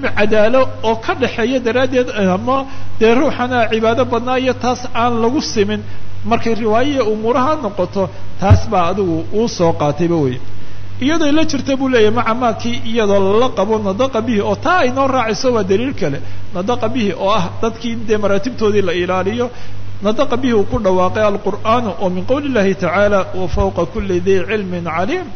cadaalo oo ka dhaxeeya daraaddeed ama dee ruuxana cibaado badnaa iyo taas aan lagu simin. Markay riwaayaya umuuraha noqoto taas baa adigu uu soo qaatayba wey iyadoo la jirta buu leeyahy maca maakii iyadoo lala qabo nadaqa bihi oo taa ay noo raacayso waa daliil kale. Nadaqa bihi oo ah dadkii dee maraatibtoodii la ilaaliyo nadaqa bihi uu ku dhawaaqay alqur'aanu oo min qowli illahi tacaala wa fawqa kuli dii cilmin caliim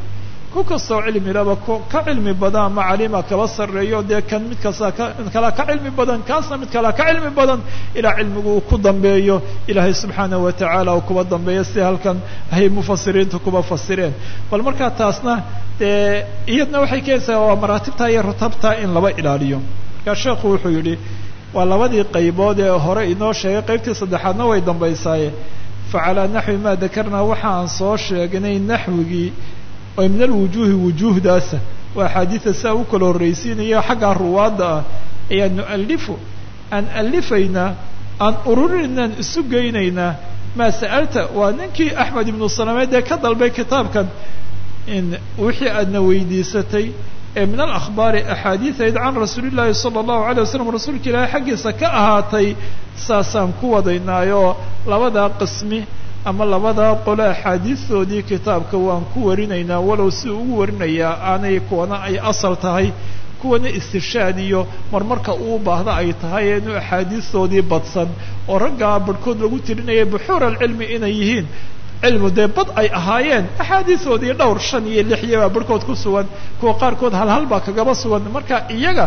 ku kastoo cilmilaba ka cilmi badan ama caliima kaba sarreeyo dee kan mid kasta ka mid kalea ka cilmi badan kaasna mid kalea ka cilmi badan ilaa cilmigu uu ku dambeeyo ilaahay subxaanahu watacaala uu kuba dambeeyo si halkan hay mufasiriintu kuba fasireen bal markaa taasna dee iyadna waxay keenaysaa waa maraatibta iyo rutabta in laba ilaaliyo. Markaa sheekhu wuxuu yidhi waa labadii qaybood ee hore inoo sheegay qaybtii saddexaadna way dambaysaaye. Fa calaa naxwi maa dakarnaa waxa aan soo sheegnay naxwigii oo min alwujuuhi wujuuhdaasa waa axaadiida saa u kala horraysiinayo xaggaa ruwaadda ah ayaan nu'alifu aan alifaynaa aan ururinaynaan isu geynaynaa maa sa'alta waa ninkii axmed ibnu salameed ee ka dalbay kitaabkan in wixii aadna weydiisatay ee min alakhbaari axaadiidayd can rasuuli llaahi sala allahu alay wasalam rasuulka ilaahay xaggiisa ka ahaatay saasaan ku wadaynaayoo labadaa qismi ama labadaa qole axaadiistoodii kitaabka waan ku warinaynaa walow si ugu warinayaa aanay kuwana ay asal tahay kuwana istirshaad iyo marmarka uu baahda ay tahay inu axaadiistoodii badsan. Oo raggaa barhkood lagu tirinaya buxuur alcilmi inay yihiin cilmu dee bad ay ahaayeen axaadiisoodii dhowr shan iyo lix iyabaa barhkood ku sugan kuwa qaarkood halhal baa kagaba sugan. Marka iyaga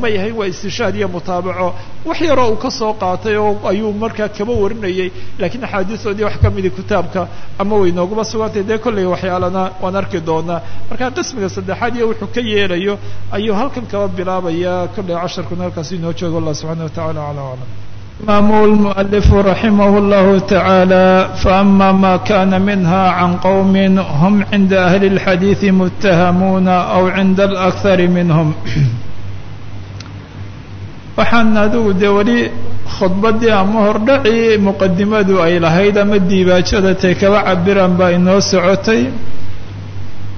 ma yahay waa istishaad iyo mutaabaco. Wax yaroo uu ka soo qaatay oo ayuu markaa kaba warinayay laakiin axaadiisoodii wax ka midi kitaabka ama way nooguma sugantay dee kollay waxyaalana waan arki doonaa. Marka qismiga saddexaad iyo wuxuu ka yeelayo ayuu halkan kaba bilaabaya kollay casharkuna halkaas inoo joogo. Allah subxana wa tacala ala aclam إمام المؤلف رحمه الله تعالى فأما ما كان منها عن قوم هم عند أهل الحديث متهمون أو عند الأكثر منهم waxaan adigu dee weli khudbaddii ama hordhacii muqadimadu ay lahayd ama diibaajada tay kaba cabiraan baa inoo socotay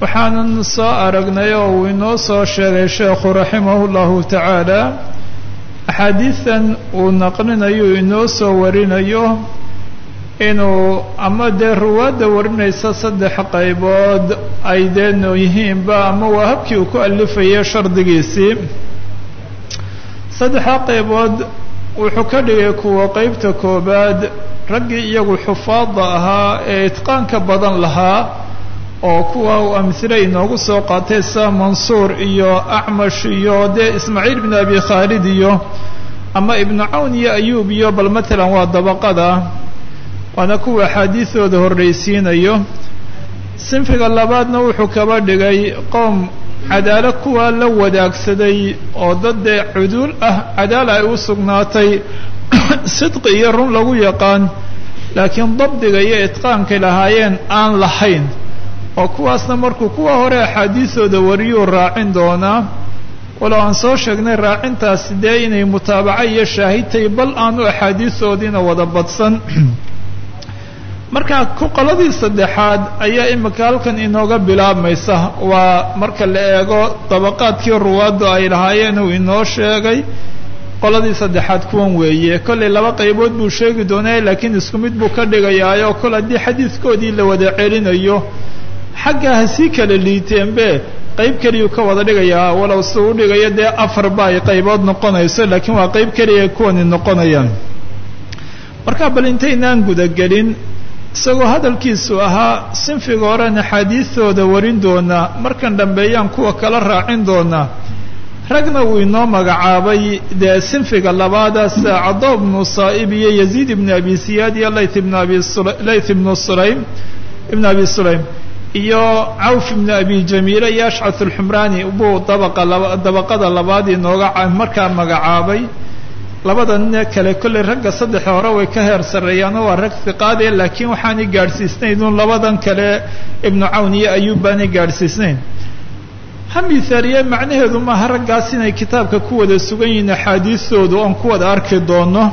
waxaanan soo aragnay oo uu inoo soo sheegay sheekhu raximahu llahu tacaala axaadiidan uu naqlinayo inoo soo warinayo inuu ama dee ruwaadda warinaysa saddex qaybood ay dee noo yihiinba ama waa habkii uu ku alifaya shardigiisii. Saddexdaa qaybood wuxuu ka dhigay kuwa qeybta koobaad raggii iyagu xufaadda ahaa ee itqaanka badan lahaa oo kuwa uu amhile inoogu soo qaatay sida mansuur iyo acmash iyo dee ismaaciil bn abi khaalid iyo ama ibnu cawn iyo ayuub iyo bal matalan waa dabaqada waana kuwa axaadiidooda horraysiinayo. Sinfiga labaadna wuxuu kaba dhigay qowm cadaalo kuwa la wadaagsaday oo dad dee cuduul ah cadaala ay u sugnaatay sidqi iyo run lagu yaqaan laakiin dabdiga iyo itqaankay lahaayeen aan lahayn oo kuwaasna markuu kuwa hore axaadiisooda wariyuu raacin doonaa walow aan soo sheegnay raacintaasi dee inay mutaabaco iyo shaahidtay bal aanu axaadiisoodiina wada badsan. Marka ku qoladii saddexaad ayaa imika halkan inooga bilaabmaysa. Waa marka la eego dabaqaadkii ruwaaddu ay lahaayeen uu inoo sheegay qoladii saddexaad kuwan weeye. Kollay laba qaybood buu sheegi doonaa laakiin isku mid buu ka dhigayaayoo kol haddii xadiidkoodii la wada celinayo xagga ha sii kala liiteenbe qayb keliyuu ka wada dhigayaa walow si u dhigayo dee afarba ay qaybood noqonayso laakiin waa qayb keliya kuwani noqonayaan. Marka bal intaynaan gudagelin isagoo hadalkiisu ahaa sinfiga horen axaadiistooda warin doonaa markan dambeeyaan kuwa kala raacin doonaa ragna uu inoo magacaabay dee sinfiga labaada sida cada bnu saa'ib iyo yaziid ibnu abi siyaad iyo layth ibnu abi layth ibnu sulaym ibnu abi sulaym iyo cawf ibnu abi jamiile iyo ashcat alxumraani buu dabaqa dabaqada labaad inooga markaa magacaabay. Labada nin kale kollay ragga saddexa hore way ka heer sarreeyaano waa rag hiqaade laakiin waxaanay gaadhsiisnayn un labadan kale ibnu cawn iyo ayuub baanay gaadhsiisnayn. Ha mihaaliye macnaheedu maaha raggaas inay kitaabka ku wada sugan yihiin axaadiistoodu oon ku wada arki doono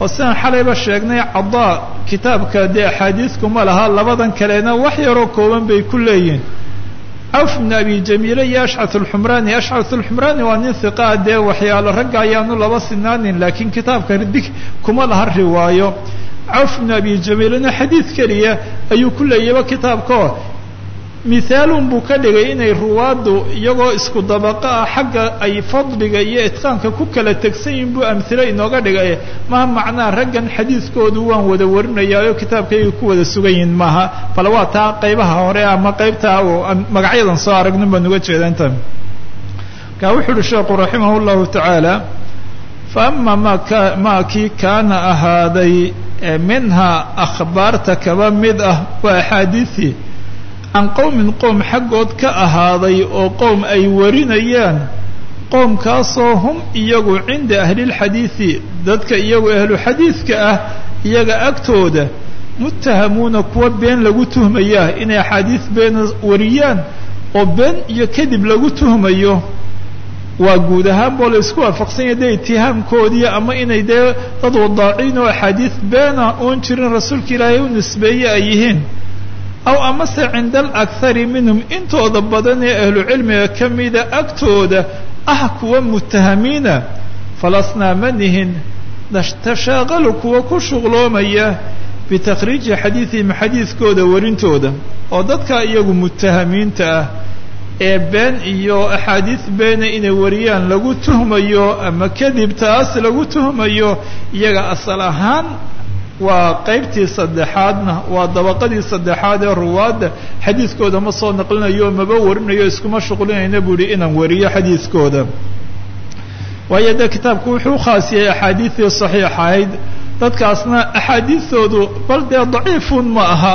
oo sidaan xalayba sheegnay cadaa kitaabka dee axaadiiskuma laha labadan kalena wax yaroo kooban bay ku leeyihiin cawf ibn abi jamiile iyo ashcat alxumraani ashcat alxumraani waa nin hiqaa dee waxyaalo ragga ayaanu laba sinaanin laakiin kitaabka dig kuma laha riwaayo. Cawf ibn abi jamiilena xadiid keliya ayuu ku leeyaba kitaabkao mithaalun buu ka dhigay inay ruwaaddu iyagoo isku dabaqo ah xagga ay fadliga iyo itqaanka ku kala tegsan yihiin buu amhilo inooga dhigay. Maha macnaa raggan xadiidkoodu waan wada warinayaayo kitaabkayga ku wada sugan yihiin maaha. Bal waa taa qaybaha hore ama qaybtaa magacyadan soo aragnin baan uga jeeda inta. Kaa wuxu uhi sheekhu raximah llahu tacaala fa ama maka maa kii kaana ahaaday minha akhbaarta kaba mid ah waa axaadiisii can qowmin qoom xaggood ka ahaaday oo qowm ay warinayaan qoomkaasoo hum iyagu cinda ahlilxadiidi dadka iyagu ahlu xadiidka ah iyaga agtooda muttahamuuna kuwa been lagu tuhmayaa inay axaadiis beena wariyaan oo been iyo kadib lagu tuhmayo. Waa guud ahaan boo la isku waafaqsan yahay dee itihaamkoodii ama inay dee dad wadaaciin oo axaadiis beena oon jirin rasuulka ilaahay u nisbeeye ay yihiin aw amase cinda alakhari minhum intooda badan ee ahlu cilmiga ka mida agtooda ah kuwa mutahamiina. Falasnaa manihin tashaaqalu kuwa ku shuqloomaya bitakhriiji xadiidihim xadiidkooda warintooda. Oo dadka iyagu mutahamiinta ah ee been iyo axaadiis beena inay wariyaan lagu tuhmayo ama kadib taas lagu tuhmayo iyaga asal ahaan waa qaybtii saddexaadna waa dabaqadii saddexaad ee ruwaadda. Xadiidkooda ma soo naqlinayo maba warinayo iskuma shuqlinayna buu yihi inaan wariyo xadiidkooda waayo dee kitaabku wuxuu khaasiyey axaadiistii saxiix ahayd dadkaasna axaadiistoodu bal dee daciifun ma aha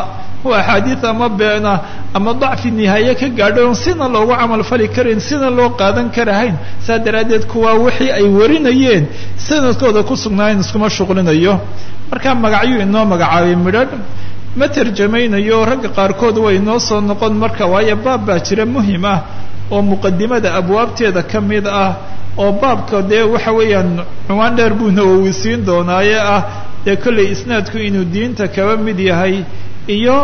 waa axaadiis ama beena ama dacfi nihaaye ka gaadhay oon sina loogu camal fali karayn sina loo qaadan karahayn saa daraaddeed kuwaa wixii ay warinayeen sanadkooda ku sugnaayen iskuma shuqlinayo. Markaa magacyuu inoo magacaabay midhadh ma tarjamaynayo ragga qaarkood way inoo soo noqon marka waayo baab baa jira muhiim ah oo muqadimada abwaabteeda ka mid ah oo baabka dee waxa weeyaan cunwaan dheer buu nawowisiin doonaaye ah dee kollay isnaadku inuu diinta kaba mid yahay iyo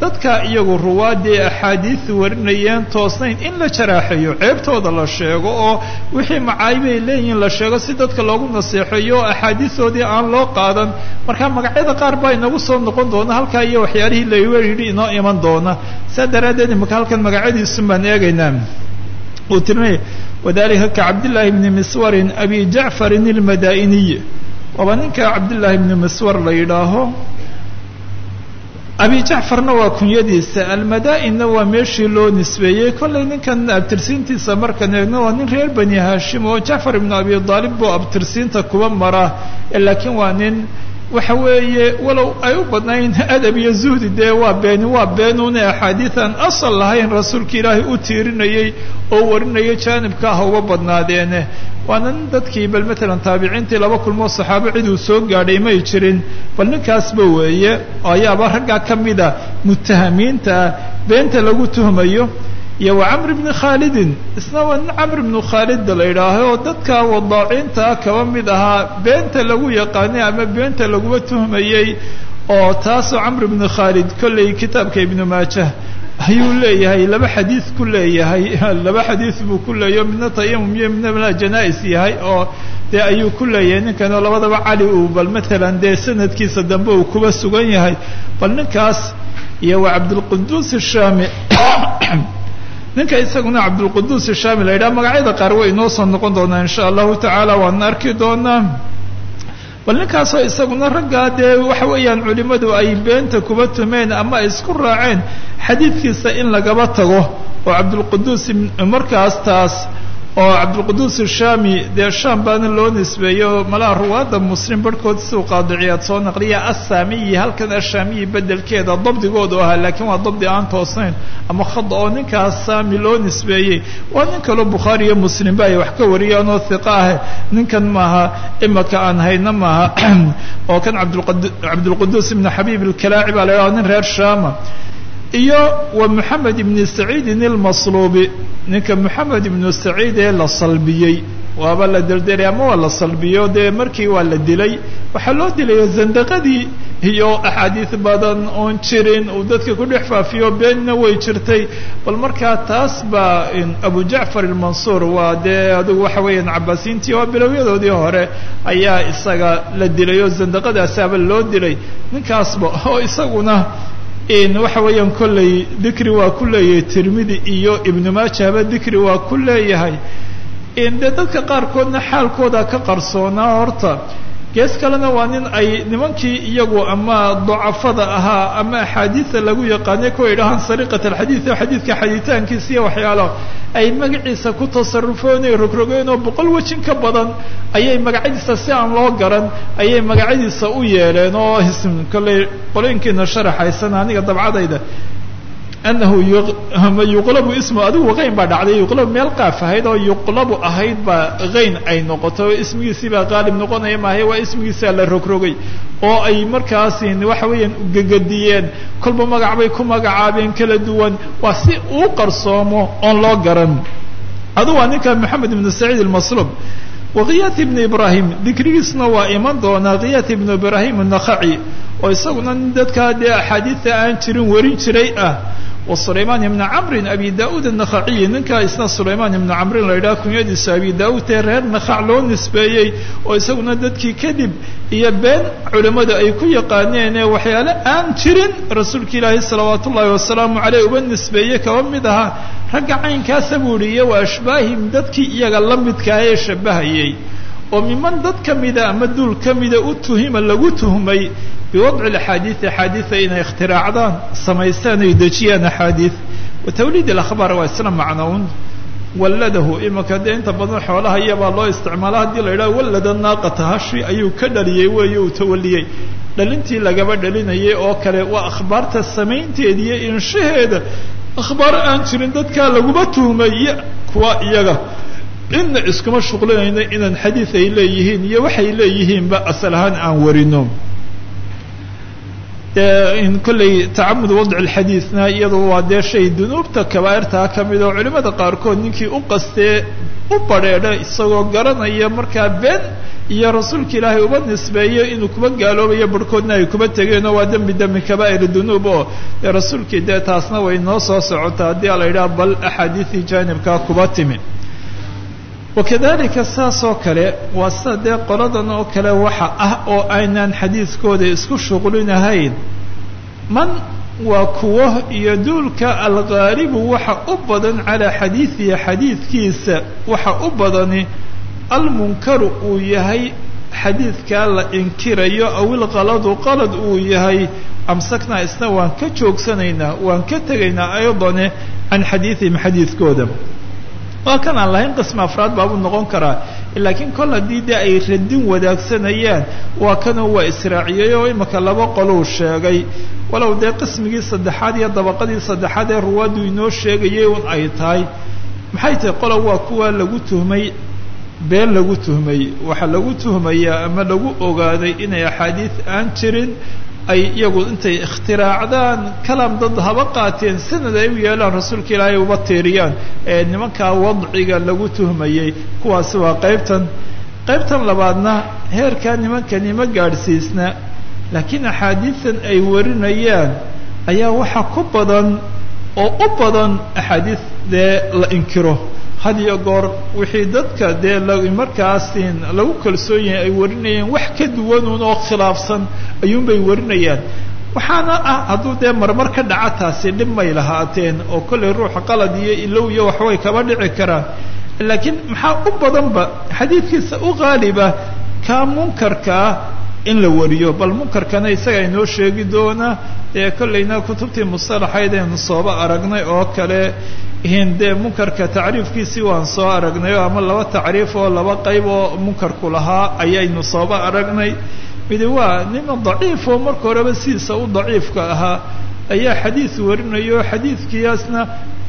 dadka iyagu ruwaadii axaadiis warinayeen toosnayn in la jaraaxeeyo ceebtooda la sheego oo wixii macaayibay leeyihiin la sheego si dadka loogu naseexeeyo oo axaadiistoodii aan loo qaadan. Marka magacyada qaar baa inagu soo noqon doona halkaa iyo waxyaalihii layidhi inoo iman doona. Saa daraaddeed imaka halkan magacyadiisun baan eegaynaa uu tirmay wadalika ka cabdillaahi bni miswarin abi jacfarin ilmadaa'iniy waaba ninka cabdillaahi bni miswar la yidhaaho abi jacfarna waa kunyadiisa almadaa'inna waa meeshii loo nisbeeyey. Kollay ninkan abtirsiintiisa markaan eegno waa nin reer bani haashim oo jacfar ibnu abi aalib buu abtirsiinta kuba mara. Laakiin waa nin waxa weeye walow ay u badnayn adab iyo zuhdi dee waa beeni waa beenune axaadiian asal lahayn rasuulka ilaahay u tiirinayey oo warinayay jaanibka ah uga badnaadeene. Waana nin dadkii bal matalan taabiciintii laba kulmoo saxaabo cid uu soo gaadhay may jirin. Bal ninkaasba weeye ayaaba raggaa ka mida mutahamiinta ah beenta lagu tuhmayo iyo wa camr bni khaalidin isna waa nin camr bnu khaalid la yidhaaho oo dadka wadaaciinta kaba mid ahaa beenta lagu yaqaanay ama beenta laguma tuhmayey oo taasoo camr bni khaalid kollay kitaabka ibnu maajah ayuu leeyahay laba xadiid ku leeyahay laba xadiid buu ku leeyahy midna tayamum iyo midna janais yahay oo dee ayuu ku leeyahay ninkan oo labadaba cali uu bal matalan dee sanadkiisa dambe uu kuba sugan yahay. Bal ninkaas iyo waa cabdulquduus shaami ninka isaguna cabdulquduus shaami la yidhaha magacyada qaar way inoo soo noqon doonaa insha allahu tacaala waana arki doonaa. Bal ninkaasoo isaguna raggaa dee waxa weeyaan culimmadu ay beenta kuba tumeen ama isku raaceen xadiidkiisa in lagaba tago oo cabdulquduus markaas taas oo cabdulquduus shaami dee shaam baana loo nisbeeyo malaha ruwaadda muslim barhkood siduu qaadiciyaad soo naqliya assaamiyi halkan ashaamiyi bedelkeeda dabdigoodu ahaa laakiin waa dabdi aan toosnayn ama khada oo ninkaas saami loo nisbeeyey. Waa nin kaloo bukhaari iyo muslimba ay wax ka wariyaan oo hiqa ah. Ninkan maaha imaka aan hayna maaha oo kan cabdulquduus ibnu xabiib alkalaaci baa la yidhaha nin reer shaama iyo wa moxamed ibni saciidin ilmasluubi ninka moxamed ibnu saciid ee la salbiyey. Waaba la deldelay ama waa la salbiyo dee markii waa la dilay. Waxaa loo dilayo zandaqadii iyo axaadiis badan oon jirin. Uu dadka ku dhex faafiyo beenna way jirtay. Bal markaa taas baa abu jacfar ilmansuur waa dee adigu waxa weeyaan cabaasiintii waa bilowyadoodii hore ayaa isaga la dilay oo zandaqadaasaaba loo dilay. Ninkaasba oo isaguna waxa weeyaan kolley dikri waa ku tirmidi iyo ibnu maajahba dikri waa ku leeyahay. Dee dadka qaarkoodna xaalkooda ka qarsoonaa horta gees kalena waa nin ay nimankii iyagu ama dacafada ahaa ama axaadiida lagu yaqaanay kuwa idhahaan sariqat alxadiid oo xadiidka xadiitaankiisa iyo waxyaalo ay magaciisa ku tasarufeen ay rogrogeen oo boqol wejin ka badan ayay magacyadiisa si aan loo garan ayay magacyadiisa u yeeleen oo kolley qolooyinkiina sharaxaysan aniga dabcadayda anahu yuqlabu ismu adigu qayn baa dhacday yuqlabu meel qaaf ahayd oo yuqlabu ahayd baa qayn ay noqoto ismigiisii baa qaalib noqonaya maahay waa ismigiisaa la rogrogay oo ay markaasi waxa weeyaan gegadiyeen kolba magac bay ku magacaabeen kala duwan waa si uu qarsoomo oon loo garan adu waa ninka maxamed ibnu saciid almaslub wakiyaat ibnu ibrahim dikrigiisna waa iman doonaa kiyaat ibnu ibrahim annakhaci oo isaguna nin dadkaa dee axaadiida aan jirin warin jiray ah wa sulaymaan ibna camrin abi da'uud annakhaciyi ninkaa isna sulaymaan ibna camrin la yidhaha kunyadiisa abi da'uud ee reer nakhac loo nisbeeyey oo isaguna dadkii kadib iyo been culimmadu ay ku yaqaaneen ee waxyaale aan jirin rasuulka ilaahi salawaat ullaahi wasalaamu caleyh uba nisbeeyey kaba mid ahaa ragga caynkaasa buu wa ashbaahim dadkii iyaga la midkaa ee shabahayey oo miman dad ka mida ama duul ka mida u tuhima lagu tuhmay biwadci axaadiid axaadiida inay ikhtiraacdaan samaystaan ay dejiyaan axaadiid wa tawliid alakhbaar waa isla macnown walladahu imika dee inta badan xoolaha iyabaa loo isticmaala haddii la yidhaha wallada naaqata hashi ayuu ka dhaliyey weeye uu tawaliyey dhalintii lagaba dhalinayay oo kale waa akhbaarta samaynteeda iyo inshaheeda. Akhbaar aan jirin dadkaa laguma tuhmaya kuwa iyaga cidna iskuma shuqlinayno inaan xadiid ay leeyihiin iyo waxay leeyihiinba asal ahaan aan warino. In kolley tacamud wadci lxadiidna iyadu waa dee shay dunuubta kabaairtaa ka mid oo culimmada qaarkood ninkii u qastee u badrheedha isagoo garanaya markaa been iyo rasuulka ilaahay uba nisbeeyo inuu kuba gaaloobayo barhkoodna ay kuba tegeenoo waa dembi dembi kabaa'ir dunuub oo rasuulkii dee taasna way noo soo socotaa. Haddii a la yidhaha bal axaadiidii jaanibkaa kuba timi wakadalika saas oo kale waa sida dee qoladan oo kale waxa ah oo aynaan xadiidkooda isku shuqlinahayn man waa kuwo iyo duulka alghaalibu waxa u badan calaa xadiidihi xadiidkiisa waxa u badani almunkaru uu yahay xadiidkaa la inkirayo aw ilqaladu qalad uu yahay amsaknaa isna waan ka joogsanaynaa waan ka tegaynaa aydane can xadiidihim xadiidkooda waa kan aan lahayn qisma afraad baabuu noqon karaa. Laakiin kol haddii dee ay radin wadaagsanayaan waa kanoo waa israaciyey oo imika laba qoluu sheegay. Walow dee qismigii saddexaad iyo dabaqadii saddexaad ee ruwaaddu inoo sheegayay un ay tahay. Maxay tahay qola waa kuwa lagu tuhmay been lagu tuhmay. Waxaa lagu tuhmayaa ama lagu ogaaday inay axaadiid aan jirin ay iyagu intay ikhtiraacdaan kalaam dad haba qaateen sanad ay u yeelaan rasuulka ilaahay uba tiiriyaan ee nimankaa wadciga lagu tuhmayey kuwaasi waa qaybtan. Qaybtan labaadna heerkaa nimankani ma gaadhsiisna laakiin axaadiidan ay warinayaan ayaa waxaa ku badan oo u badan axaadiid dee la inkiro. Had iyo goor wixii dadka dee markaasin lagu kalsoon yahay ay warinayeen wax ka duwanuun oo khilaafsan ayuunbay warinayaan. Waxaana ah hadduu dee marmar ka dhaca taasi dhib may lahaateen oo kollay ruuxa qalad iyo ilow iyo waxbay kaba dhici karaan. Laakiin maxaa u badanba xadiidkiisa u qaaliba kaa munkarkaa in la wariyo bal munkarkana isaga inoo sheegi doona dee kollayna kutubtii mustalaxayd aynu sooba aragnay oo kale dee munkarka tacriifkiisii waan soo aragnay ama laba tacriif oo laba qayb oo munkarku lahaa ayaynu sooba aragnay. Midi waa nina daciif oo marka horeba sidiisa u daciifka ahaa ayaa xadiid warinayo oo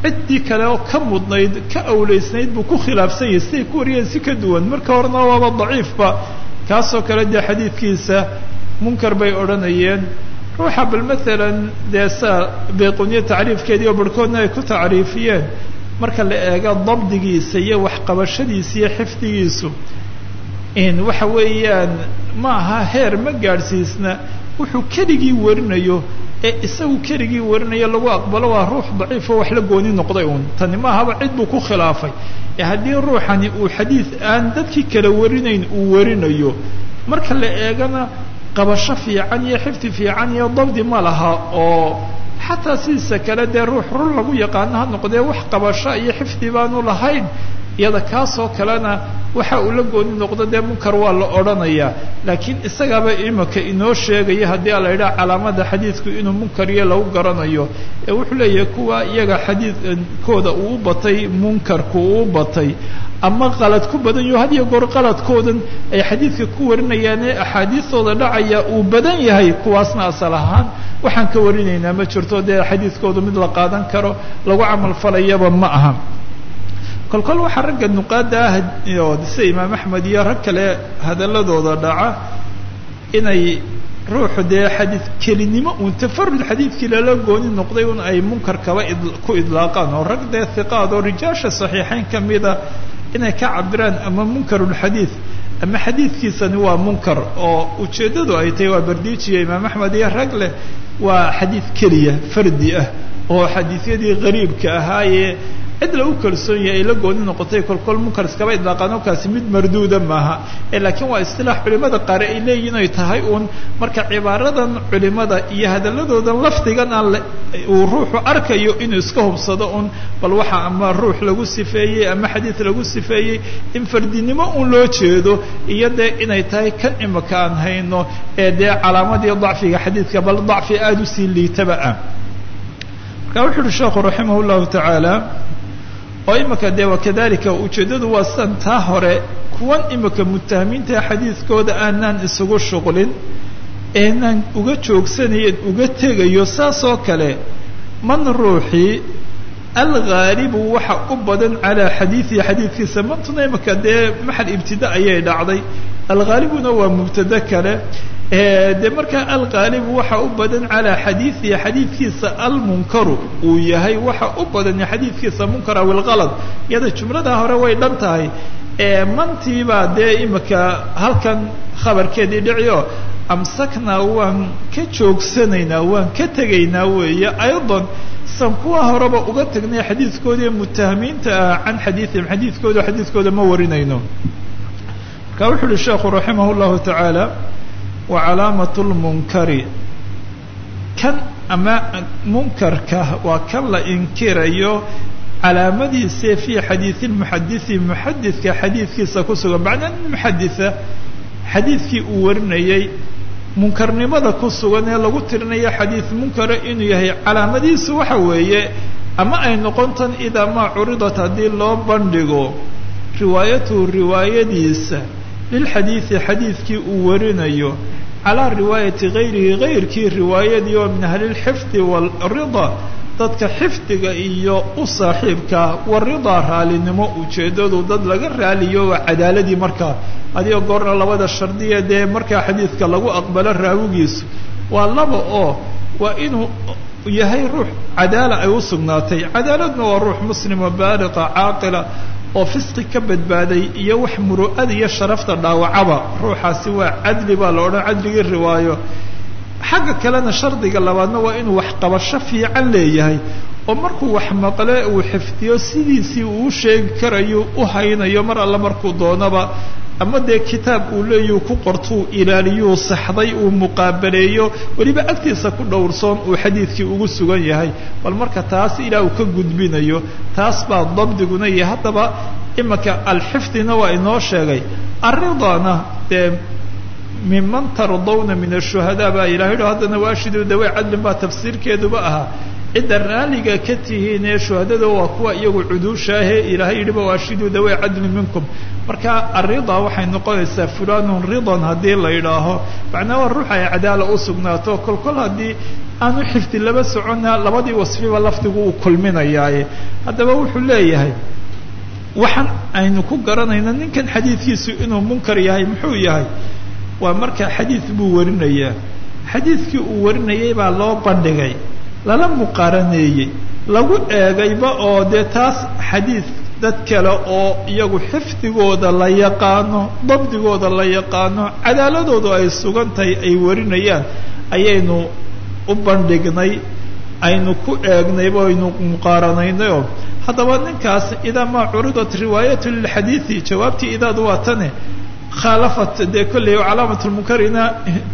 ciddii kale oo ka mudnayd ka awleysnayd buu ku khilaafsan yahay siday ku wariyeen si ka duwan. Marka horena waaba daciifba kaasoo kale dee xadiidkiisa munkar bay odhanayeen. Ruuxa bal maalan dee saa bayquniye tacriifkeedii oo barhkoodna ay ku tacriifiyeen. Marka la eego dabdigiisa iyo waxqabashadiisa iyo xifdigiisu waxa weeyaan ma aha heer ma gaadhsiisna wuxuu keligii warinayo ee isagu keligii warinayo lagu aqbalo waa ruux daciifo wax la gooni noqday uun. Tani maahaba cid buu ku khilaafay. Ee haddii ruuxani uu xadiid aan dadkii kala warinayn uu warinayo marka la eegana qabasho fiican iyo xifdi fiican iyo dabdi ma laha oo xataa sidiisa kale dee ruux run lagu yaqaano ha noqdee wax qabasho iyo xifdi baanu lahayn iyada kaasoo kalena waxa uu la gooni noqdo dee munkar waa la odhanayaa. Laakiin isagaaba imika inoo sheegaya haddii a la yidhaha calaamada xadiidku inuu munkariyo lagu garanayo. Ee wuxuu leeyahay kuwa iyaga xadiidkooda uu batay munkarku uu batay. Ama qalad ku badan yaho had iyo goor qaladkoodan ay xadiidka ku warinayaan ee axaadiistooda dhacaya uu badan yahay kuwaasna asal ahaan. Waxaan ka warinaynaa ma jirto dee xadiidkoodu mid la qaadan karo lagu camal falayaba ma aha kolkol waxaa ragga nuqaada ah oo sida imaam axmed iyo rag kale hadaladooda dhaca inay ruuxu dee xadiid kelinimo uun tafarud xadiidkii lala gooni noqday un ay munkar kaba ku idlaaqaan oo rag dee hiqaad oo rijaasha saxiixayn ka mida inay ka cabiraan ama munkarulxadiid ama xadiidkiisani waa munkar oo ujeeddadu ay tahay waa bardiijiya imaam axmed iyo rag leh waa xadiid keliya fardi ah oo xadiisyadii qariibka ahaayee cid lagu kalsoon yahay ay la gooni noqotay kolkol munkar iskaba idlaaqaan kaasi mid marduuda maaha. Laakiin waa istilaax culimada qaar ay leeyihiin ay tahay uun. Marka cibaaradan culimada iyo hadaladoodan lafdigan aan uu ruuxu arkayo inuu iska hubsado un bal waxa ama ruux lagu sifeeyey ama xadiid lagu sifeeyey in fardinimo un loo jeedo iyo dee inay tahay kan imika aan hayno ee dee calaamadii dacfiga xadiidka bal dacfi aada u sii liitaba ah. Marka wuxu uhi sheekhu raximah tacaala oo imika dee wakadalika ujeeddadu waa sidan taa hore kuwan imika mutahamiinta xadiidkooda aanaan isugu shuqlin eenaan uga joogsanayen uga tegayo saas oo kale man ruuxii alghaalibu waxa u badan calaa xadiidihi xadiidkiisa mantuna imika dee maxal ibtida ayay dhacday. Alghaalibuna waa mubtado kale de markaa alqaalibu waxa u badan calaa xadiidihi xadiidkiisa almunkaru uu yahay waxa u badan xadiidkiisa munkar aw ilkalad iyada jumladaa hore way dhan tahay. Mantiibaa dee imika halkan khabarkeedii dhicio amsaknaa waan ka joogsanaynaa waan ka tegaynaa weeye aydan. San kuwa horeba uga tagnay xadiidkoodii mutahamiinta ah can xadiidihim xadiidkooda xadiidkooda ma warinayno. Marka wuxu uhi sheekhu raximah llahu wa calaamatu lmunkari kan ama munkarka waa kan la inkirayo calaamadiise fii xadiidi lmuxadisi muxadidka xadiidkiisa ku sugan macnaa nin muxaditha xadiidkii uu warinayey munkarnimada ku sugan ee lagu tirinayo xadiid munkara inuu yahay calaamadiisu waxa weeye ama ay noqon tan idaa maa curidat haddii loo bandhigo riwaayatuhu riwaayadiisa lilxadiidi xadiidkii uu warinayo calaa riwaayati gayrihi gayrkii riwaayadii oo min ahlilxifdi waalrida dadka xifdiga iyo u saaxiibkaa waridaa raalinimo ujeeddadu dad laga raaliyo waa cadaaladii markaa adigoo goorna labada shardiya dee markaa xadiidka lagu aqbalo raawigiisu waa laba oo waa inuu yahay ruux cadaala ay u sugnaatay cadaaladna waa ruux muslima baaliqa caaqila oo fisqi ka badbaaday iyo wax muru'ada iyo sharafta dhaawacaba ruuxaasi waa cadli baa la odhan cadligii riwaayo. Xagga kalena shardiga labaadna waa inuu waxqabasho fiican leeyahay oo markuu wax maqle uu xifdiyo sidiisii uu sheegi karayo u haynayo mar alle markuu doonaba ama dee kitaab uu leeyahu ku qortuu ilaaliyuu saxday uu muqaabaleeyo weliba agtiisa ku dhowrsoon uu xadiidkii ugu sugan yahay. Bal marka taas ilaa uu ka gudbinayo taas baa dabdiguna iyo haddaba imika alxifdina waa inoo sheegay. Aridana dee miman tardawna min ashuhadaa baa ilahay haddana waashidu dawey cadlin baa tafsiirkeeduba ahaa cidda raaliga ka tihiin ee shuhadada waa kuwa iyagu cuduushaahe ilaahay yidhiba waashiduu dawey cadlin minkum. Marka arida waxay noqonaysaa fulanun ridan haddii la yidhaaho. Macnaa waa ruux ay cadaala u sugnaato. Kol haddii aanu xifdi laba socona labadii wasfiba lafdigu uu kulminayaaye haddaba wuxuu leeyahay waxaan aynu ku garanayna ninkan xadiidkiisu inuu munkar yahay. Muxuu yahay? Waa marka xadiid buu warinayaa. Xadiidkii uu warinayay baa loo bandhigay lala muqaaraneeyey lagu eegayba oo dee taas xadiid dad kale oo iyagu xifdigooda la yaqaano dabdigooda la yaqaano cadaaladoodu ay sugan tahay ay warinayaan ayaynu u bandhignay aynu ku eegnayba aynu muqaaranaynayoo. Haddaba ninkaas idaa maa curidat riwaayatu lilxadiidi jawaabtii idaadu waa tane khaalafat dee kolley calaamat lmunkarina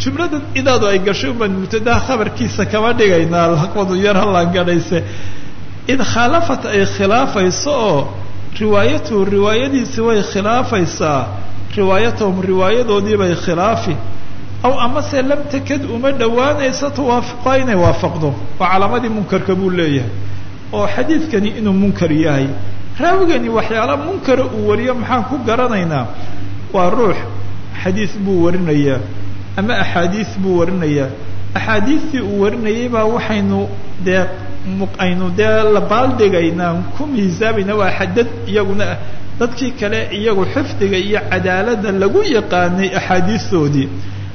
jumladan idaadu ay gashay unbaan mubtadaha khabarkiisa kama dhigaynaa laqbadu yar hallaan gadhayse id khaalafat ay khilaafayso oo riwaayatuhu riwaayadiisi way khilaafaysaa riwaayatahum riwaayadoodii bay khilaafi aw amase lam takad uma dhowaanayso tuwaafiqa inay waafaqdo waa calaamadii munkarka buu leeyahay oo xadiidkani inuu munkar yahay raawigani waxyaala munkara uu wariyo maxaan ku garanaynaa waa ruux xadiis buu warinayaa ama axaadiis buu warinayaa. Axaadiistii uu warinayay baa waxaynu dee aynu dee la baaldhigaynaa ku miisaamayna waa xadad iyaguna dadkii kale iyagu xifdiga iyo cadaaladda lagu yaqaanay axaadiistoodii.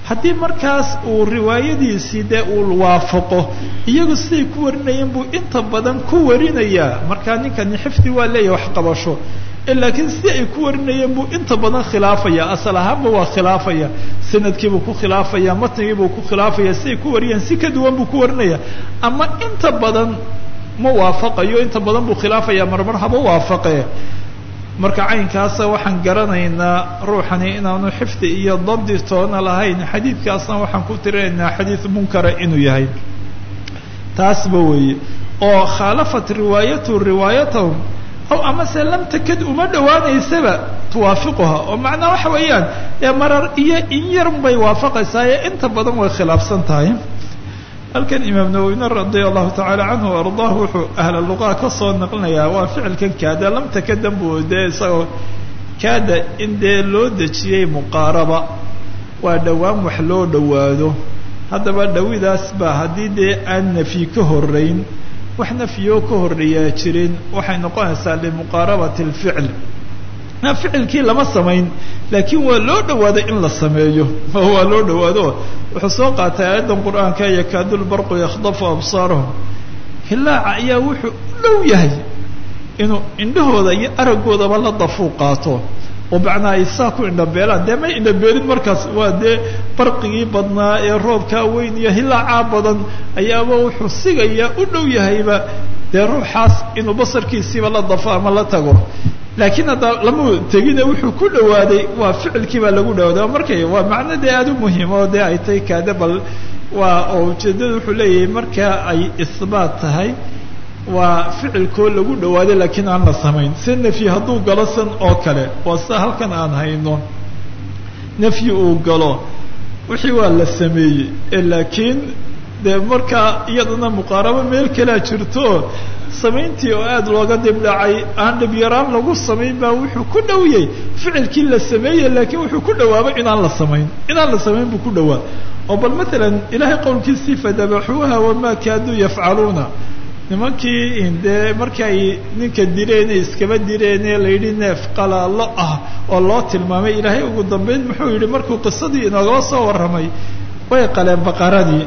Haddii markaas uu riwaayadiisii dee uu waafaqo iyagu siday ku warinayeen buu inta badan ku warinayaa. Markaa ninkani xifdi waa leeyahay waxqabasho laakiin si ay ku warinayeen buu inta badan khilaafaya. Asal ahaanba waa khilaafaya. Sanadkiibuu ku khilaafaya matnigiibuu ku khilaafaya siay ku wariyeen si ka duwan buu ku warinaya. Ama inta badan ma waafaqayo inta badan buu khilaafaya marmar haba waafaqe marka caynkaasa waxaan garanaynaa ruuxani inaanu xifdi iyo dabdi toona lahayn. Xadiidkaasna waxaan ku tirinaynaa xadiid munkara inuu yahay. Taasba weeye. Oo khaalafat riwaayatu riwaayatahum aw amase lam takad uma dhowaanaysaba tuwaafiquha. Oo macnaa waxa weeyaan ee marar iyo in yar bay waafaqaysaaye inta badan way khilaafsan tahay. Halkan imaam nawowine radia allahu tacaala canhu ardaahu wuxuu ahla luqaa ka soo naqlinayaa waa ficilkan kaada lam takadan buu dee isagoo kaada in dee loo dejiyey muqaaraba. Waa dhowaan wax loo dhowaado. Haddaba dhawidaas baa haddii dee aan nafyi ka horeyn wax nafyoo ka horreeyaa jirin waxay noqonaysaa limuqaarabati alficl. Na ficilkii lama samayn laakiin waa loo dhawaaday in la sameeyo. Waa loo dhawaado wuxuu soo qaatay aayaddan qur'aanka yakaadu lbarqu yakhdafu absaarahum. Hilaaca ayaa wuxuu u dhow yahay inuu indhahooda iyo araggoodaba la dafuu qaato oo macnaa ay saa ku indhabeelaan. Dee may indhabeelin markaas waa dee barqigii badnaa ee roobkaa weyn iyo hilaacaa badan ayaaba wuxuu sigayaa u dhow yahayba dee ruuxaas inuu basarkiisiiba la dafo ama la tago. Laakiin hadda lama tegine wuxuu ku dhawaaday waa ficilkii baa lagu dhawaaday. Markay waa macno dee aada u muhiim oo dee ay tahay kaada bal waa oo ujeeddada wuxuu leeyahay marka ay isbaat tahay waa ficilkoo lagu dhawaaday laakiin aan la samayn. Se nafyi hadduu galo san oo kale waa sida halkan aan hayno. Nafyi uu galo wixii waa la sameeyey. Laakiin dee markaa iyadana muqaarabo meel kalea jirto. Samayntii oo aada looga dibdhacay aan dhibyaraan lagu samayn baa wuxuu ku dhowyay ficilkii la sameeyey laakiin wuxuu ku dhawaabay inaan la samayn. Inaan la samayn buu ku dhawaa oo bal matalan ilaahay qowlkiisii fadabaxuuha wamaa kaaduu yafcaluuna nimankii dee marka ay ninka direene iskaba direene layidhi neef qalaalo ah oo loo tilmaamay ilaahay ugu dambeyn muxuu yidhi markuu qisadii inoogala soo warramay way qaleen baqaradii.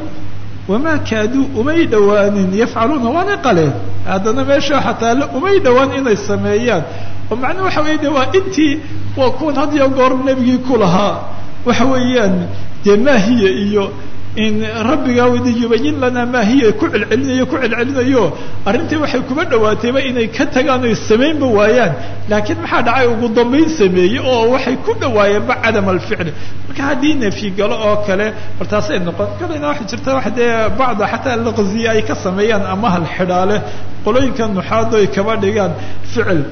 Wamaa kaaduu umay dhowaanin yafcaluuna waanay qaleen. Haddana meesha xataa le umay dhowaan inay sameeyaan. Oo macnuu waxa weye de waa intii waa kuwan had iyo goor nebigii ku lahaa. Waxa weeyaan dee iyo in rabbigaa wada yubayin lanaa maa hiya ku celcelinayo ku celcelinayo. Arrintii waxay kuma dhawaatayba inay ka tagaan oy samaynba waayaan. Laakiin maxaa dhacay? Ugu dambayn sameeyey oo waxay ku dhawaayeenba cadam alficli marka haddii nafyi galo oo kale bartaasay noqon. Kalena waxay jirta wax dee bacda xataa laqziya ay ka sameeyaan ama hal xidhaale. Qolooyinka nuxaado ay kaba dhigaan ficil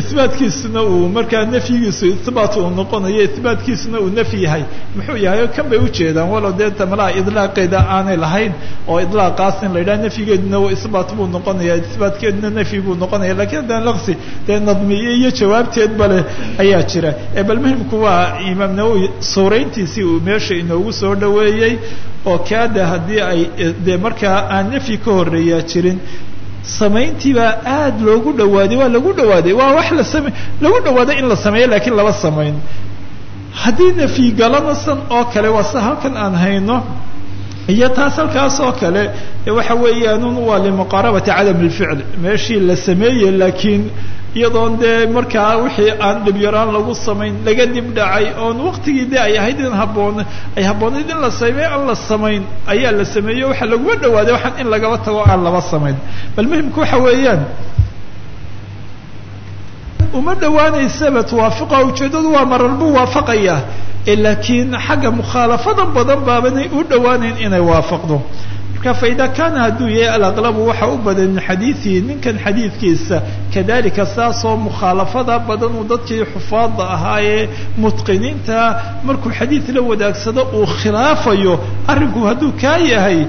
isbaatkiisuna uu markaa nafyigiisu isbaat uu noqonayo isbaatkiisuna uu nafyi yahay muxuu yahay kan bay ujeedaan walow dee tamalaha idlaaqeeda aanay lahayn oo idlaaqaas in la yidhaha nafyigeeduna isbaat buu noqonaya isbaatkeeduna nafyi buu noqonaya lakiin haddana laqsi dee nadmiye iyo jawaabteedba leh ayaa jira bal muhimku waa imaam nawowi suurayntiisii uu meesha inoogu soo dhaweeyey oo kaada haddii ay dee markaa aan nafyi ka horreeyaa jirin samayntii baa aada loogu dhawaaday waa lagu dhawaaday waa wax la same lagu dhawaaday in la sameeyo laakiin lama samayn. Haddii nafyi galana san oo kale waa halkan aan hayno iyo taas halkaas oo kale waxa weeyaanun waa limuqaarabati cadam اlficl meeshii la sameeyey laakiin iyadoon dee markaa wixii aan dhibyaraan lagu samayn laga dib dhacay oon waktigii de ay ahayd in haboon ay habboonayd in la samey aan la samayn ayaa la sameeyo waxaa laguma dhawaaday waxaan in lagaba tago aan laba samayn. Bal muhimka waxa weeyaan uma dhawaanaysaba twaafiqa ujeeddadu waa marar buu waafaqaya laakiin xagga mukhaalafada badan baabanay u dhawaaneyn inay waafaqdo. Marka faida kaana hadduu yahay alaqlabu waxa u badan min ninkan xadiidkiisa kadalika saasoo mukhaalafada badan uu dadkii xufaada ahaayee mutqiniinta markuu xadiid la wadaagsado uu khilaafayo arrinku hadduu kaa yahay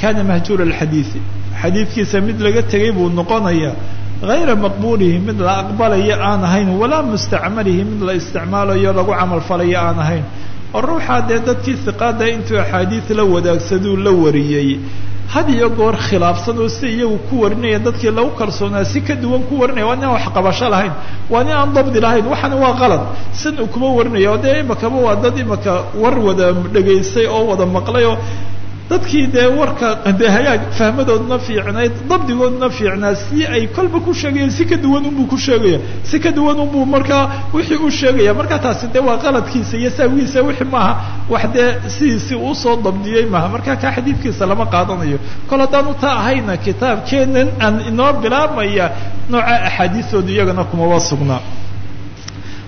kana mahjuur alxadiidi xadiidkiisa mid laga tegay buu noqonaya غayra maqbulihi mid la aqbalayo aan ahayn walaa mustacmalihi mid la isticmaalayo lagu camal falayo aan ahayn oo ruuxaa dee dadkii hiqaada intuu axaadiid la wadaagsaduu la wariyey had iyo goor khilaafsan oo si iyagu ku warinaya dadkii lagu kalsoonaa si ka duwan ku warinaya waa nin aan waxqabasho lahayn waa nin aan dabdi lahayn waxana waa qalad sin uu kuma warinaya o dee imakaba waa dad imaka war wada dhegaystay oo wada maqlay oo dadkii dee warka de hagaag fahmadoodna fiicnayd dabdigoodna fiicnaa si ay kolba ku sheegayeen si ka duwan unbuu ku sheegaya. Si ka duwan unbuu markaa wixii u sheegaya. Marka taasi dee waa qaladkiisa iyo saawigiisa wixii maaha wax dee sidiisi u soo dabdiyey maaha. Marka kaa xadiidkiisa lama qaadanayo. Kol haddaanu taa ahayna kitaabkeenan aan inoo bilaabmaya nooca axaadiistooda iyagana kumaba sugnaa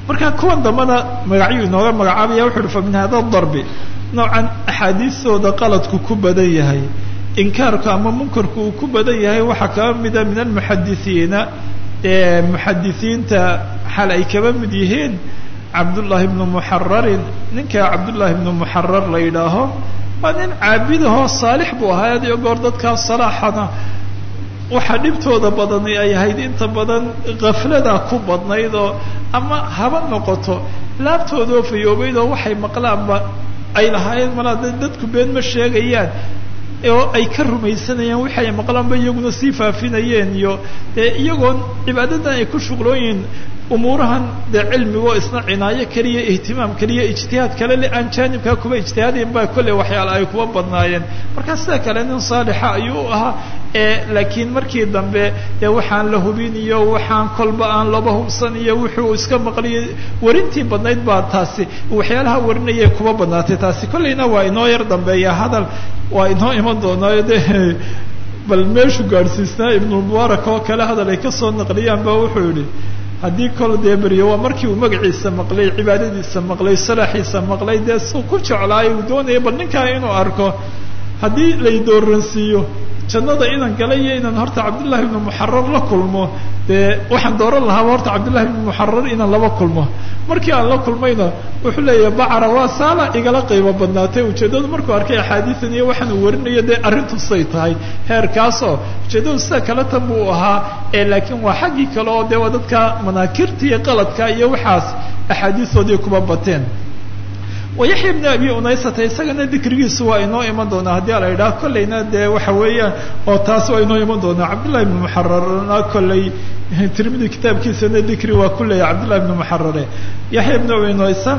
marka kuwan dambana magacyu inooga magacaabaya wuxu uhi fa min hada darbi noocan axaadiistooda qaladku ku badan yahay inkaarku ama munkarku uu ku badan yahay waxaa kaba mida min almuxadisiina muxadisiinta xal ay kaba mid yihiin cabdullaahi ibnu muxararin ninka cabdullaahi ibnu muxarar la yidhaaho waa nin caabidahoo saalix buu ahaa had goor dadkaas salaaxana. Waxaa dhibtooda badani ay ahayd inta badan kaflada ku badnayd oo ama haba noqoto laabtoodoo fayoobayd oo waxay maqlaanba ay lahaayeen malaa dadku been ma sheegayaan. Oo ay ka rumaysanayaan wixi ay maqlaanba iyaguna sii faafinayeen iyo dee iyagoon cibaadadan ay ku shuqlooyihin umuurahan dee cilmigoo isna cinaayo keliya ihtimaam keliya ijtihaad kale le aan jaanibkaa kuba ijtihaadayn baa kolley waxyaala ay kuba badnaayeen. Markaa sida kale nin saalixa ayuu u ahaa laakiin markii dambe dee waxaan la hubin iyo waxaan kolba aan laba hubsan iyo wuxuu iska maqliyay warintii badnayd baa taasi waxyaalaha warinayay kuba badnaatay taasi. Kolleyna waa inoo yar dambeeya hadal waa inoo iman doonaayo de bal meeshu gaadhsiisnaa ibnulmubaarak oo kale hadal ay ka soo naqliyaan ba wuxuu yihi haddii kol dee waa markii uu magaciisa maqlay cibaadadiisa maqlay salaaxiisa maqlay dee ku jeclaay uu doonaya bal ninkaa inuu arko haddii lay jannada inaan galay iyo inaan horta cabdullahi ibnu muxarar la kulmo dee waxaan dooran lahaaba horta cabdullahi ibnu muxarar inaan laba kulmo. Markii aan la kulmayna wuxuu leeyahay bacara waa saala igala qiimo badnaatay ujeeddadu. Markuu arkay axaadiidan iyo waxaan uu warinayo dee arrintusay tahay. Heerkaasoo ujeeddadu sida kale tan buu ahaa ee laakiin waa xaggii kale oo dee waa dadka manaakirta iyo qaladka iyo waxaas axaadiistoodii kuba bateen wayaxya bni abi unaysata isagana dikrigiisu waa inoo iman doonaa haddii ala yidhaha kollayna dee waxa weeyaan oo taas waa inoo iman doonaa cabdullahi ibnu muxararna kollay tirmidi kitaabkiisana dikri waa ku leeyahay cabdullahi ibnu muxarare yaxya bni abi unaysa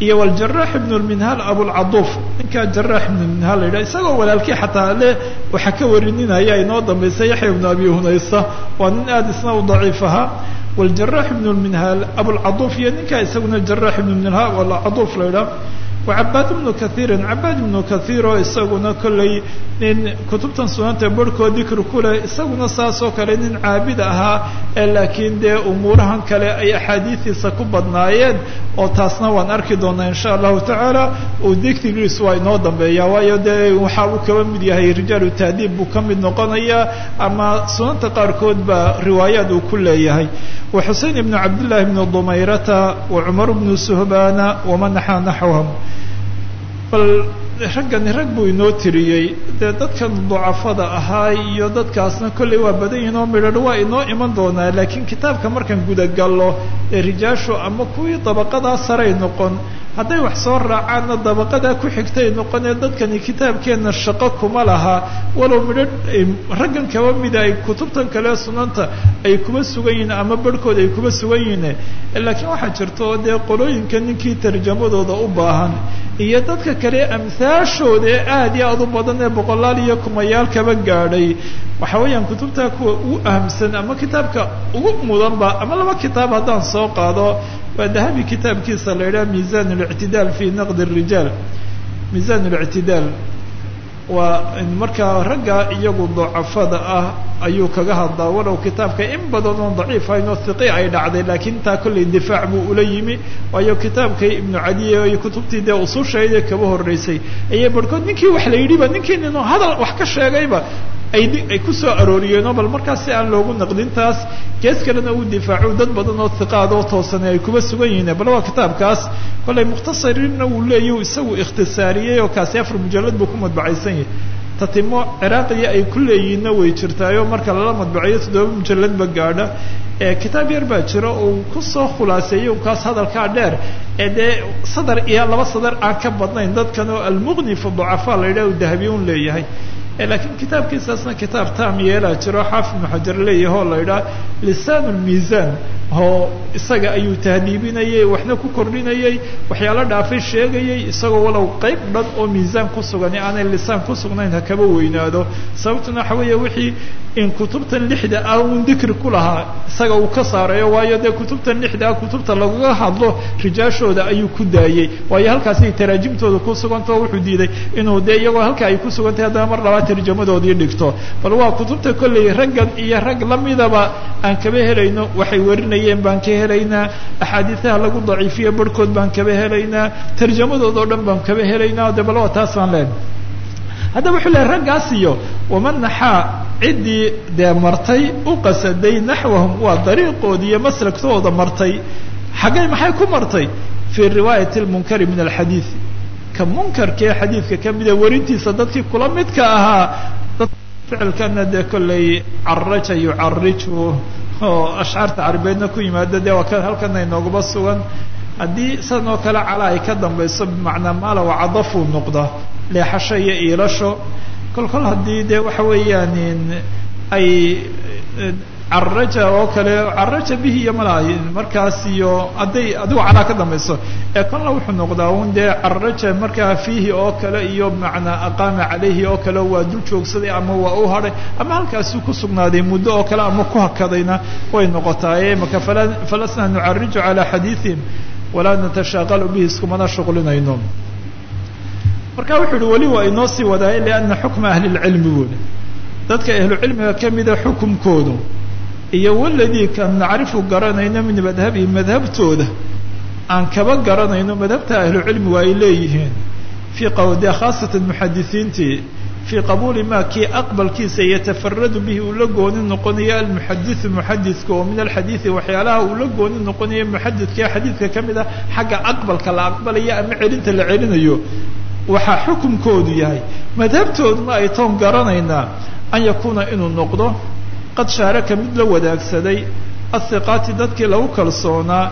iyo waljarax ibn lminhaal abulcaduuf. Ninkaa jarax ibnu minhaal la isagoo walaalkii xataa le waxaa ka warininaya inoo dambaysa yaxya ibnu abi unaysa waa nin aada isna u daciif ahaa. Wاljarax ibn lminhaal abulcaduuf iyo ninkaa isaguna jarax ibn minhaal caduuf la yidhaha wacabaad ibnu kaiirin cabaad ibnu kaiir oo isaguna kollay nin kutubtan sunanta barhkoo dikri ku leh isaguna saas oo kale nin caabid ahaa ee laakiin dee umuurahan kale ay axaadiidiisa ku badnaayeen oo taasna waan arki doonaa insha allahu tacaala uu dikrigiis waa inoo dambeeya waayo dee waxa uu kaba mid yahay rijaalu tahdiib buu ka mid noqonayaa ama sunanta qaarkood baa riwaayaad uu ku leeyahay. Wa xusein ibnu cabdillahi bni dumayrata wa cumar bnu suhbaana waman naxaa naxwahum bal raggani rag buu inoo tiriyey. Dee dadkan ducafada ahaa iyo dadkaasna kollay waa badan yihiin oo midhadh waa inoo iman doonaa. Laakiin kitaabka markaan gudagallo ee rijaashu ama kuwii dabaqadaa saray noqon hadday wax soo raacaanna dabaqadaa ku xigtay noqonee dadkani kitaabkeenna shaqo kuma laha. Walow midho raggan kaba mida ay kutubtan kale sunanta ay kuma sugan yihiin ama barhkood ay kuma sugan yihiin. Laakiin waxaa jirto dee qolooyinka ninkii tarjamadooda u baahan iyo dadka kale amhaashooda ee aad iyo aad u badan ee boqolaal iyo kumayaal kaba gaadhay waxa weeyaan kutubta kuwa ugu ahamsan ama kitaabka ugu mudanba ama laba kitaab haddaan soo qaado waa dahabi kitaabkiisa la yidhaha miisan اlictidaal fi naqd الrijaal miisan اlictidaal waa markaa ragga iyagu dacafada ah ayuu kaga hadlaa walow kitaabka in badan oon daciif ahayn oo hiqi ay dhacday laakiin intaa kollay difaac buu ula yimi. Waayo kitaabkay ibnu cadiya iyo kutubtii dee usushayda kaba horreysay. Ayay barhkood ninkii wax la yidhiba ninkii ninu hadal wax ka sheegayba ay ku soo arooriyeenoo bal markaas si aan loogu naqdintaas gees kalena uu difaaco dad badan oo hiqaad oo toosanay ay kuba sugan yihiin. Bal waa kitaabkaas kollay mukhtasariinna uu leeyahy isagu ikhtisaariyey oo kaasi afar mujallad buu ku madbacaysan yahay. Tatimo ciraaqiya ay ku leeyihiinna way jirtaayoo marka lala madbaceeyo toddoba mujalladba gaadha. Kitaab yar baa jira oo ku soo khulaaseeyey kaas hadalkaa dheer. Ee dee sadar iyo laba sadar aan ka badnayn dadkan oo almuqni fi ducafaa la yidhah u dahabiye un leeyahay lakiin kitaabkiisaasna kitaab tam jiro xaafid ibnu xajar leeyahay oo la lisaan lmiisaan oo isaga ayuu tahdiibinayey waxna ku kordhinayey waxyaalo dhaafay sheegayey isagoo walow qayb dhan oo miisaan ku sugan aanay lisaan ku sugnayn ha kaba weynaado. Sababtuna waxa weeye wixii in kutubtan lixda ah un dikri ku lahaa isaga uu ka saarayo waayo dee kutubtan lixda ah kutubta lagaga hadlo rijaashooda ayuu ku daayey waayo halkaasay taraajimtooda ku sugantao wuxuu diiday inuu dee iyagoo halka ay ku sugantahay haddana mar labaad tarjamadoodii dhigto. Bal waa kutubta kolley raggan iyo rag lamidaba aan kaba helayno waxay warinayeen baan ka helaynaa. Axaadiisaha lagu daciifiyo barhkood baan kaba helaynaa. Tarjamadood oo dhan baan kaba helaynaa. De bal waa taas baan leenahay. Haddaba wuxuu lehay raggaas iyo waman naxaa ciddii dee martay u qasaday naxwahum waa dariiqoodi iyo maslaktooda martay. Xaggay maxay ku martay? Fii riwaayati lmunkari min alxadiid ka munkarkee xadiidka kamida warintiisa dadkii kula midka ahaa dad ficilkana dee kollay caraja yucarijhu oo ashcaarta carabeedna ku yimaado dee waa kan halkana inoogaba sugan. Haddii san oo kale cala ay ka dambayso bimacnaa maala wacadafuu noqda leexasho iyo iilasho. Kol kol haddii dee waxa weeyaan ay caraja oo kale caraja bihi iyo mala markaas iyo hadday adigu calaa ka dambayso. Ee kolna wuxuu noqdaa un dee caraja markaa fiihi oo kale iyo macnaa aqaama calayhi oo kale waa dul joogsaday ama waa u hadhay ama halkaasuu ku sugnaaday muddo oo kale ama ku hakadayna way noqotaaye fala falasna nucariju calaa xadiiihim walaa natashaaqalu bihi iskumana shuqlinayno. Marka wuxuu uhi weli waa inoo sii wadaaye liana xukma ahli buuli dadka ahlucilmiga kamida xukumkoodu iyo waladii kan nacrifu garanayno min madhabihi madhabtooda aan kaba garanayno madhabta ahlucilmigu ay leeyihiin. Fii qawde khaasatan muxadisiintii fii qabuuli ma kii aqbalkiisa yatafaradu bihi uu la gooni noqonayo almuxadisu muxadiska oo min alxadiidi waxyaalaha uu la gooni noqonayo muxadidka xadiidka ka mid ah xagga aqbalka la aqbalayo ama celinta la celinayo waxaa xukumkoodu yahay. Madhabtooduna ay toon garanaynaa an yakuuna inuu noqdo qad shaaraka mid la wadaagsaday athiqaati dadkii lagu kalsoonaa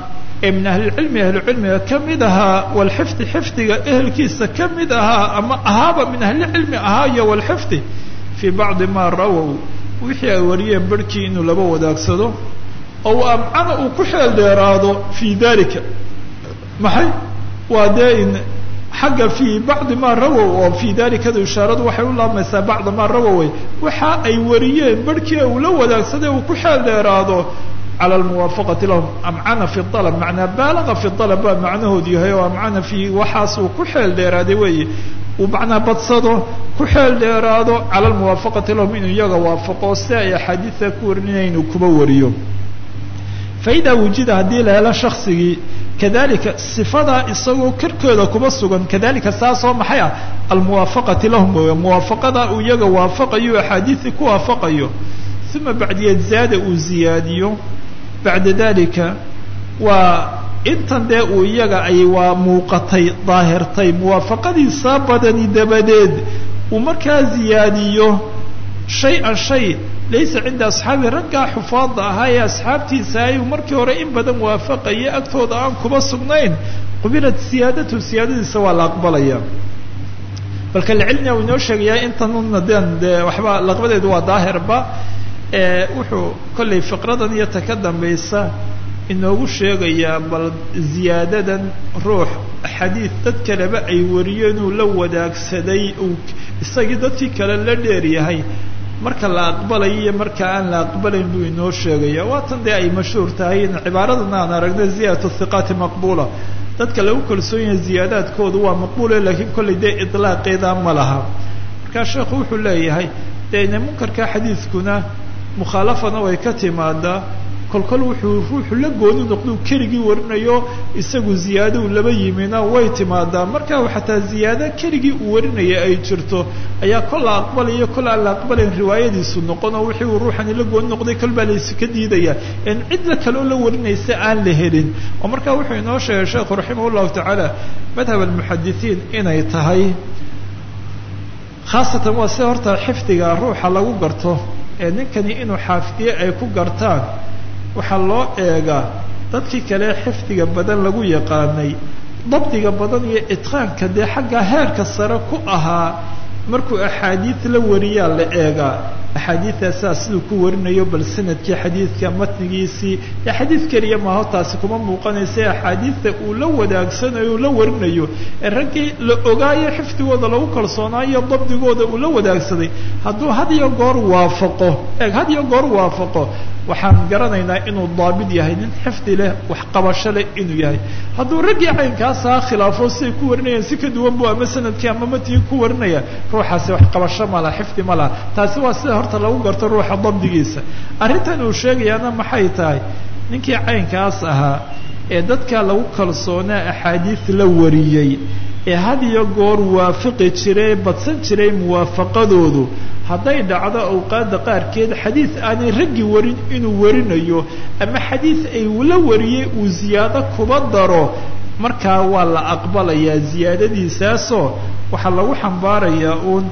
ee min ahlilcilmi ahlucilmiga ka mid ahaa walxifdi xifdiga ehelkiisa ka mid ahaa ama ahaaba min ahlilcilmi ahaa walxifdi fii bacdi maa rawow. Wixii ay wariyeen barhkii inuu laba wadaagsado oo amcana uu ku xeel dheeraado fii dalika maxay? Waa dee in xagga fii bacdi maa rawow oo fii dalikada ishaaradu waxay u laabmaysaa bacda maa rawowey waxa ay wariyeen barhkii uu la wadaagsaday uu ku xeel dheeraado cala almuwaafaqati lahum amcana fi alab macnaa baalaga fi alab baa macnahoodu yahay oo amcana fi waxaas uu ku xeel dheeraaday weeye. Uu macnaa badsado ku xeel dheeraado cala almuwaafaqati lahum inuu iyaga waafaqo si ay axaadiida ku warinaya inuu kuba wariyo. Faida wujida haddii la helo kadalika sifadaa isagoo karkooda kuba sugan kadalika saasoo maxay ah almuwaafaqati lahum wey muwaafaqada uu iyaga waafaqayo axaadiisii ku waafaqayo uma bacdiyeed zaada uu ziyaadiyo bacda dalika waa intan dee uu iyaga ay waa muuqatay daahirtay muwaafaqadiisa badani dabadeed uu markaa ziyaadiyo shay-an shay laysa cinda asxaabi raggaa xufaada ahaa ee asxaabtiisa ayuu markii hore in badan waafaqaya agtooda aan kuba sugnayn qubilat siyaadatu siyaadadiisa waa la aqbalaya balka lcilmiga uu inoo sheegayaa intanuna den dee waxba laqbadeedu waa daahirba wuxuu kollay fiqradan iyo ta ka dambaysa inoogu sheegayaa bal ziyaadadan ruux xadiid dad kaleba ay wariyeen uu la wadaagsaday uu isagii dadkii kale la dheer yahay marka la aqbalayo iyo marka aan la aqbalayn buu inoo sheegaya. Waatan dee ay mashhuur tahay in cibaaradan aan aragna ziyadatu hiqaati maqbuula. Dadka lagu kalsoon yahay ziyaadaadkoodu waa maqbuule laakiin kollay dee idlaaqeeda ma laha. Markaa sheekhu wuxuu leeyahay dee munkarka xadiidkuna mukhaalafana way ka timaadaa kolkol wuxuu ruuxu la gooni noqduu keligii warinayo isagu ziyaado uu laba yimina way timaadaa. Marka xataa ziyaado keligii uu warinaya ay jirto ayaa kol la aqbalayo kol aan la aqbalayn riwaayadiisu noqon oo wixii uu ruuxani la gooni noqday kol layska diidaya. In cidla kale oo la warinaysa aan la helin. Oo marka wuxuu inoo sheegay sheekhu raximah llahu tacaala madhab almuxadisiin inay tahay khaasatan waa sida horta xifdiga ruuxa lagu garto ee ninkani inuu xaafidiye ay ku gartaan waxaa loo eegaa dadkii kale xifdiga badan lagu yaqaanay dabdiga badan iyo itqaanka dee xagga heerka sare ku ahaa markuu axaadiid la wariyaa la eegaa axaadiidtaasaa siduu ku warinayo bal sannadkii xadiidka matnigiisii ee xadiid keliya maaho taasi kuma muuqanaysa axaadiidta uu la wadaagsanayo uu la warinayo ee raggii la ogaayo xifdigooda lagu kalsoonaayo dabdigooda uu la wadaagsaday. Hadduu had iyo goor waafaqo eeg had iyo goor waafaqo waxaan garanaynaa inuu daabid yahay nin xifdi leh waxqabasho leh inuu yahay. Hadduu raggii caynkaasaa khilaafo siay ku warinayaan si ka duwan bu ama sannadkii ama matnigii ku warinaya ruuxaasi waxqabasho ma laha xifdi ma laha. Taasi waa sida horta lagu garto ruuxa dabdigiisa arrintan uu sheegayaana maxay tahay? Ninkii caynkaas ahaa ee dadka lagu kalsoonaa axaadiid la wariyey ee had iyo goor waafiqi jiray badsan jiray muwaafaqadoodu hadday dhacdo awqaadda qaarkeed xadiid aanay raggi warin inuu warinayo ama xadiid ay la wariyey uu ziyaado kuba daro. Markaa waa la aqbalayaa ziyaadadiisaasoo waxaa lagu xambaarayaa uun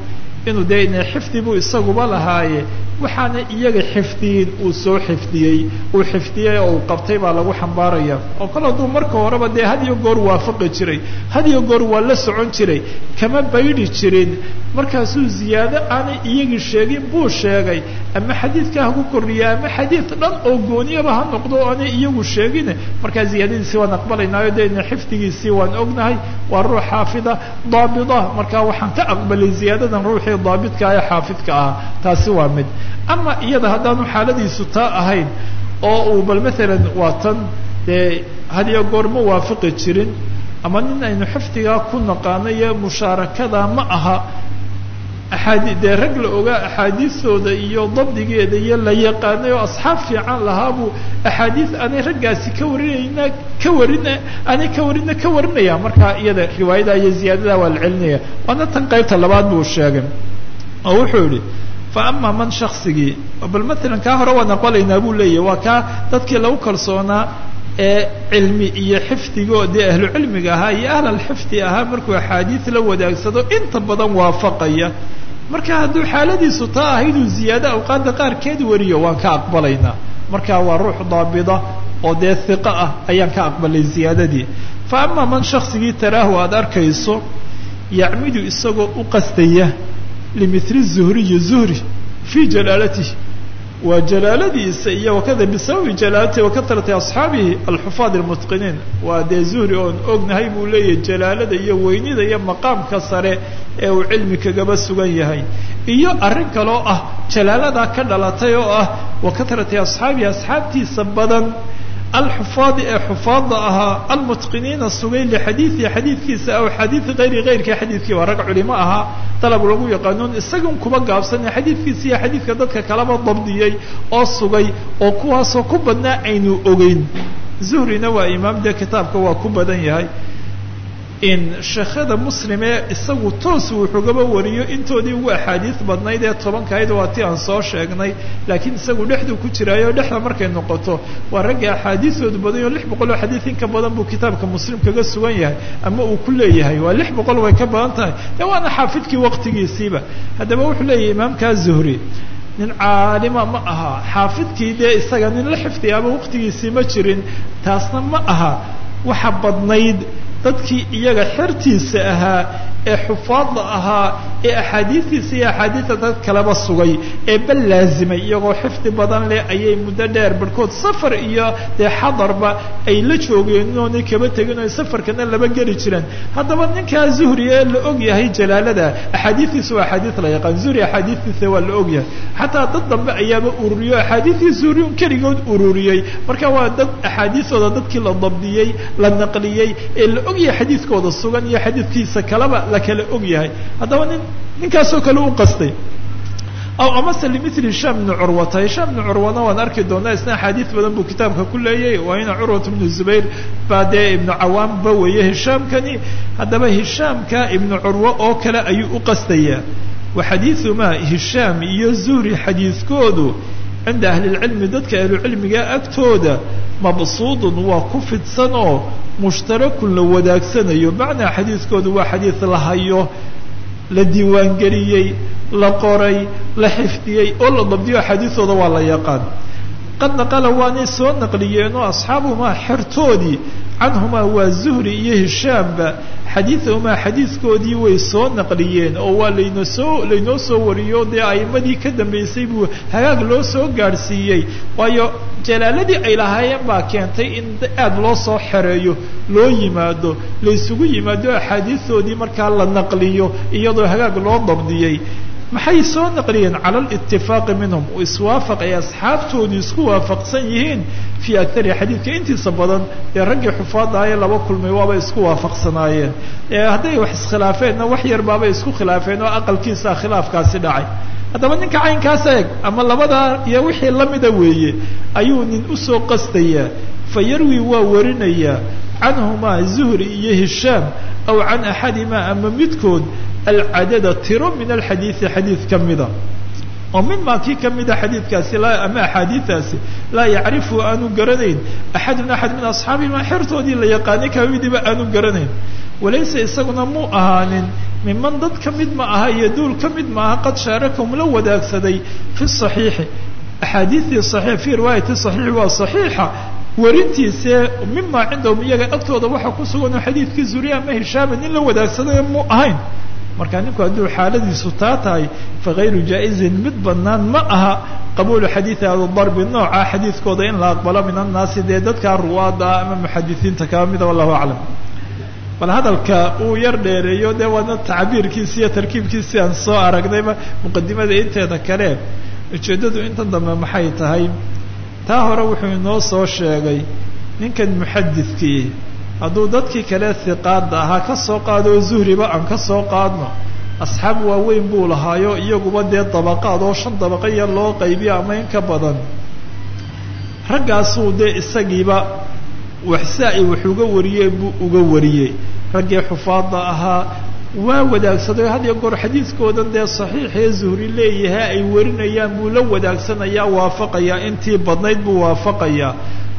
inuu ina xifdi buu isaguba lahaaye waxaana iyaga xifdiyin uu soo xifdiyey. Uu xifdiyey oo uu qabtay baa lagu xambaaraya. Oo kol hadduu marka horeba dee had iyo goor waafaqi jiray had iyo goor waa la socon jiray kama baydhi jirin. Markaasuu ziyaado aanay iyagii sheegin buu sheegay. Ama xadiidka ku kordhiya ama xadiid dhan oo gooniyaba ha noqdo o aanay iyagu sheegin markaa ziyaadadiisii waan aqbalaynaayo dee ina xifdigiisii waan ognahay. Waa ruux xaafida daabida. Markaa waxaan ka aqbalay ziyaadadan ruuxii daabidka ee xaafidka ah. Taasi waa mid ama iyada haddaanu xaaladiisu taa ahayn oo uu bal maalan waa tan dee had iyo goor ma waafiqi jirin ama nin aynu xifdigaa ku naqaanayo mushaarakada ma aha axaadi dee rag la ogaa axaadiistooda iyo dabdigeeda iyo la yaqaanay oo asxaab fiican lahaabuu axaadiis aanay raggaasi ka warinayna ka warina aanay ka warina ka warinaya. Markaa iyada riwaayada iyo ziyaadada waa la celinaya. Waana tan qaybta labaad buu sheegay. Oo wuxuu yihi fa ama man shaksigii bal maalan kaa hore waan aqbalaynaa buu leeyahy waa kaa dadkii lagu kalsoonaa ee cilmi iyo xifdigo dee ahlu cilmiga ahaa iyo ahlalxifdi ahaa markuu axaadiis la wadaagsado inta badan waafaqaya marka hadduu xaaladiisu taa ahayduu ziyaado awqaadda qaarkeed wariyo waan ka aqbalaynaa marka waa ruux daabida oo dee hiqo ah ayaan ka aqbalay ziyaadadii fa ama man shaksigii taraahu aada arkayso yacmidu isagoo u qastaya limili zuhriyi zuhri fii jalaalatihi waa jalaaladiisa iyo wakada bisababi jalaalatihi wakatrati asxaabihi alxufaad almutqiniin waa dee zuhri oon ognahay buu leeyahay jalaalada iyo weynida iyo maqaamka sare ee uu cilmi kagaba sugan yahay iyo arrin kaloo ah jalaaladaa ka dhalatay oo ah wakatrati asxaabihi asxaabtiisa badan alxufaadi ee xufaada ahaa almutqiniina sugay lixadiidihi xadiidkiisa aw xadiidi hayri hayrkii xadiidkii waa rag culimo ahaa dalab lagu yaqaanuun isagun kuba gaabsanay xadiidkiisa iyo xadiidka dadka kalaba dabdiyey oo sugay oo kuwaasoo ku badnaa aynu ogeyn zuhrina waa imaam dee kitaabka waa ku badan yahay in sheekhada muslim ee isagu toos wuxugaba wariyo intoodii ugu axaadiis badnayd ee tobankayd waa ti aan soo sheegnay. Laakiin isagu dhexduu ku jiraayo dhexda markay noqoto waa ragga axaadiisoodu badan oo lix boqol oo xadiis in ka badan buu kitaabka muslim kaga sugan yahay ama uu ku leeyahay. Waa lix boqol way ka badan tahay. Dee waana xaafidkii waqtigiisiiba. Haddaba wuxuu leeyahay imaamkaa zuhri nin caalima ma aha. Xaafidkii dee isaga nin la xifdiyaaba waqtigiisii ma jirin. Taasna ma aha. Waxa badnayd dadkii iyaga xertiisa ahaa ee xufaadda ahaa ee axaadiistiisa iyo axaadiista dad kaleba sugay ee bal laazimay iyagoo xifdi badan leh ayay muddo dheer barhkood safar iyo dee xadarba ay la joogeen inoonay kaba tegin oo safarkana laba geli jireen. Haddaba ninkaa zuhri ee la og yahay jalaalada axaadiistiisa waa axaadiis la yaqaan. Zuhri axaadiistiisa waa la og yahay. Xataa dad dambe ayaaba ururiyo. Axaadiistii zuhri un keligood ururiyey. Marka waa dad axaadiistooda dadkii la dabdiyey la naqliyey ee la og yahay xadiidkooda sugan iyo xadiidkiisa kaleba la kala og yahay. Haddaba nin ninkaasoo kale u qastay. Aw amase limili hisham bni curwata hisham bni curwana waan arki doonaa isna axaadiis badan buu kitaabka ku leeyay. Waa ina curwat bnu zubayr baa dee ibnu cawaamba weeye hishaamkani. Haddaba hishaamka ibnu curwo oo kale ayuu u qastayaa. Wa xadiiثumaa hishaam iyo zuhri xadiidkoodu cinda ahli اlcilmi dadka ahlucilmiga agtooda mabsuudun waa ku fidsan oo mushtarakun la wadaagsanayo macnaa xadiidkoodu waa xadiid la hayo la diiwaangeliyey la qoray la xifdiyey oo la dabdiyo xadiidooda waa la yaqaan qad naqala waanay soo naqliyeen oo asxaabuhumaa xertoodii canhumaa waa zuhri iyo hishaamba xadiidahumaa xadiidkoodii way soo naqliyeen oo waa layna soo laynoo soo wariyo dee a'imadii ka dambaysay buu hagaag loo soo gaadhsiiyey waayo jalaaladii ay lahaayeen baa keentay in aad loo soo xereeyo loo yimaado laysugu yimaado axaadiistoodii markaa la naqliyo iyadoo hagaag loo dabdiyey maxay soo naqliyeen? Cala alitifaaqi minhum. Iswaafaq ay asxaabtoodu isku waafaqsan yihiin fii akari xadiidka intiisa badan ee raggii xufaadahaye laba kulmay waabay isku waafaqsanaayeen. Hadday wax iskhilaafeenna wax yar baabay isku khilaafeen oo aqalkiisa khilaafkaasi dhacay. Haddaba ninka caynkaas eeg ama labadaa iyo wixii lamida weeye ayuu nin u soo qastayaa fa yarwi waa warinayaa canhumaa zuhri iyo hishaam aw can axadimaa ama midkood alcadada tiro min alxadiidi xadiid ka mida oo mima kii kamida xadiidkaasi ama axaadiidaasi laa yacrifu aanu garanayn axadun axad min asxaabihima xertoodii la yaqaanay kamidiba aanu garanayn walaysa isaguna muu ahaanin miman dad ka mid ma aha iyo duul ka mid ma aha qad shaarakum la wadaagsaday fi saxiixi axaadiidii saxiix fii riwaayati saxiixi waa saxiixa warintiise mima cindahum iyaga agtooda waxaa ku sugan oo xadiidkii zuriya ama hishaama nin la wadaagsaday muu ahayn marka ninku hadduu xaaladiisu taa tahay fakayru jaa-izin mid banaan ma aha qabuulu xadiidi abidarbi nooca xadiidkooda in la aqbalo min annaasi dee dadkaa ruwaada ama muxadisiinta kaba mida wallahu aclam. Bal hadalka uu yar dheereeyo dee waana tacbiirkiisi iyo tarkiibkiisi aan soo aragnayba muqadimada inteeda kale. Ujeeddadu intan dambe maxay tahay? Taa hore wuxuu inoo soo sheegay ninkan muxadidkii hadduu dadkii kale hiqaada ahaa ka soo qaado oo zuhriba aan ka soo qaadno asxaab waaweyn buu lahaayo iyaguba dee dabaqaad oo shan dabaqa yar loo qaybiyo ama in ka badan. Raggaasuu dee isagiiba waxsaa i wax uga wariyey buu uga wariyey. Raggii xufaada ahaa waa wadaagsaday. Had iyo goor xadiidkoodan dee saxiixee zuhri leeyahay ay warinayaan buu la wadaagsanaya waafaqayaa. Intii badnayd buu waafaqayaa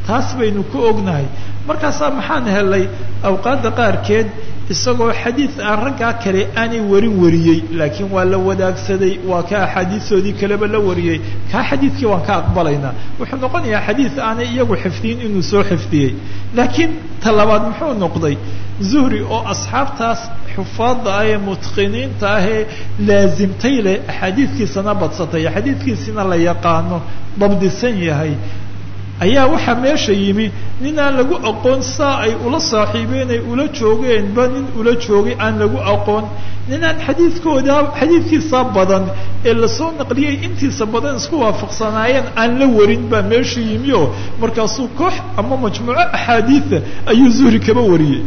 taas baynu ku ognahay. Markaasaa maxaan helay awqaadda qaarkeed isagoo xadiid aan raggaa kale aanay warin wariyey laakiin waa la wadaagsaday waa ka axaadiistoodii kaleba la wariyey. Kaa xadiidkii waan ka aqbalaynaa wuxuu noqonayaa xadiid aanay iyagu xifdiyin inuu soo xifdiyey. Laakiin ta labaad muxuu noqday? Zuhri oo asxaabtaas xufaadda ah ee mutqiniinta ah ee laasimtay leh axaadiidkiisana badsatay. Xadiidkiisina la yaqaano dabdisan yahay ayaa waxaa meesha yimi nin aan lagu aqoon saa ay ula saaxiibeen ay ula joogeenba nin ula joogay aan lagu aqoon. Nin aan xadiidkooda xadiidkiisa badan ee la soo naqliyey intiisa badan isku waafaqsanaayeen aan la warin baa meesha yimi oo markaasuu koox ama majmuuco axaadiida ayuu zuhri kaba wariyey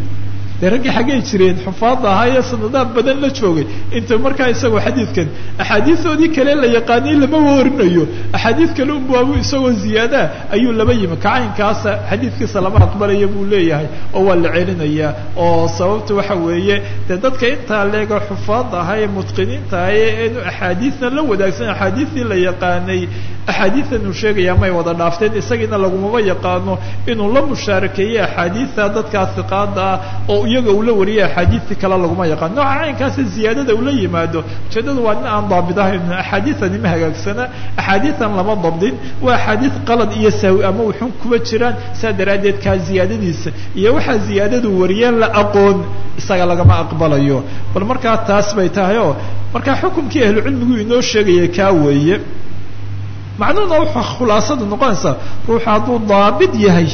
dee raggii xaggay jireen xufaadda ahaa ee sanadaha badan la joogay. Inta markaa isagoo xadiidkan axaadiistoodii kale la yaqaanay lama warinayo. Axaadiid kale unbaabu isagoo ziyaadaa ayuu laba yimi. Kacaynkaasa xadiidkiisa lama aqbalaya buu leeyahay oo waa la celinayaa oo sababta waxa weeye dee dadka intaa leega xufaadda ahaa ee mutqiniinta ah ee inu axaadiidna la wadaagsan axaadiistii la yaqaanay axaadiidan uu sheegaya may wada dhaafteen isagiina lagumaba yaqaano inuu la mushaarakeeyey axaadiidta dadkaa hiqaada ah oo iyaga uu la wariyay axaadiistii kale laguma yaqaan. Nooca caynkaasi ziyaadada ula yimaado ujeedadu waa nin aan daabit ahayn. Axaadiisani ma hagaagsana. Axaadiisan lama dabdin waa axaadiis qalad iyo saawi ama wuxun kuba jiraan. Saa daraaddeed kaa ziyaadadiisa. Iyo waxaa ziyaadadu wariyeen la aqoon isaga lagama aqbalayo. Bal markaa taas bay tahay oo markaa xukumkii ahlucilmigu inoo sheegaya kaa weeye. Macnuhuna wuxuu khulaasadu noqonaysaa ruuxu hadduu daabit yahay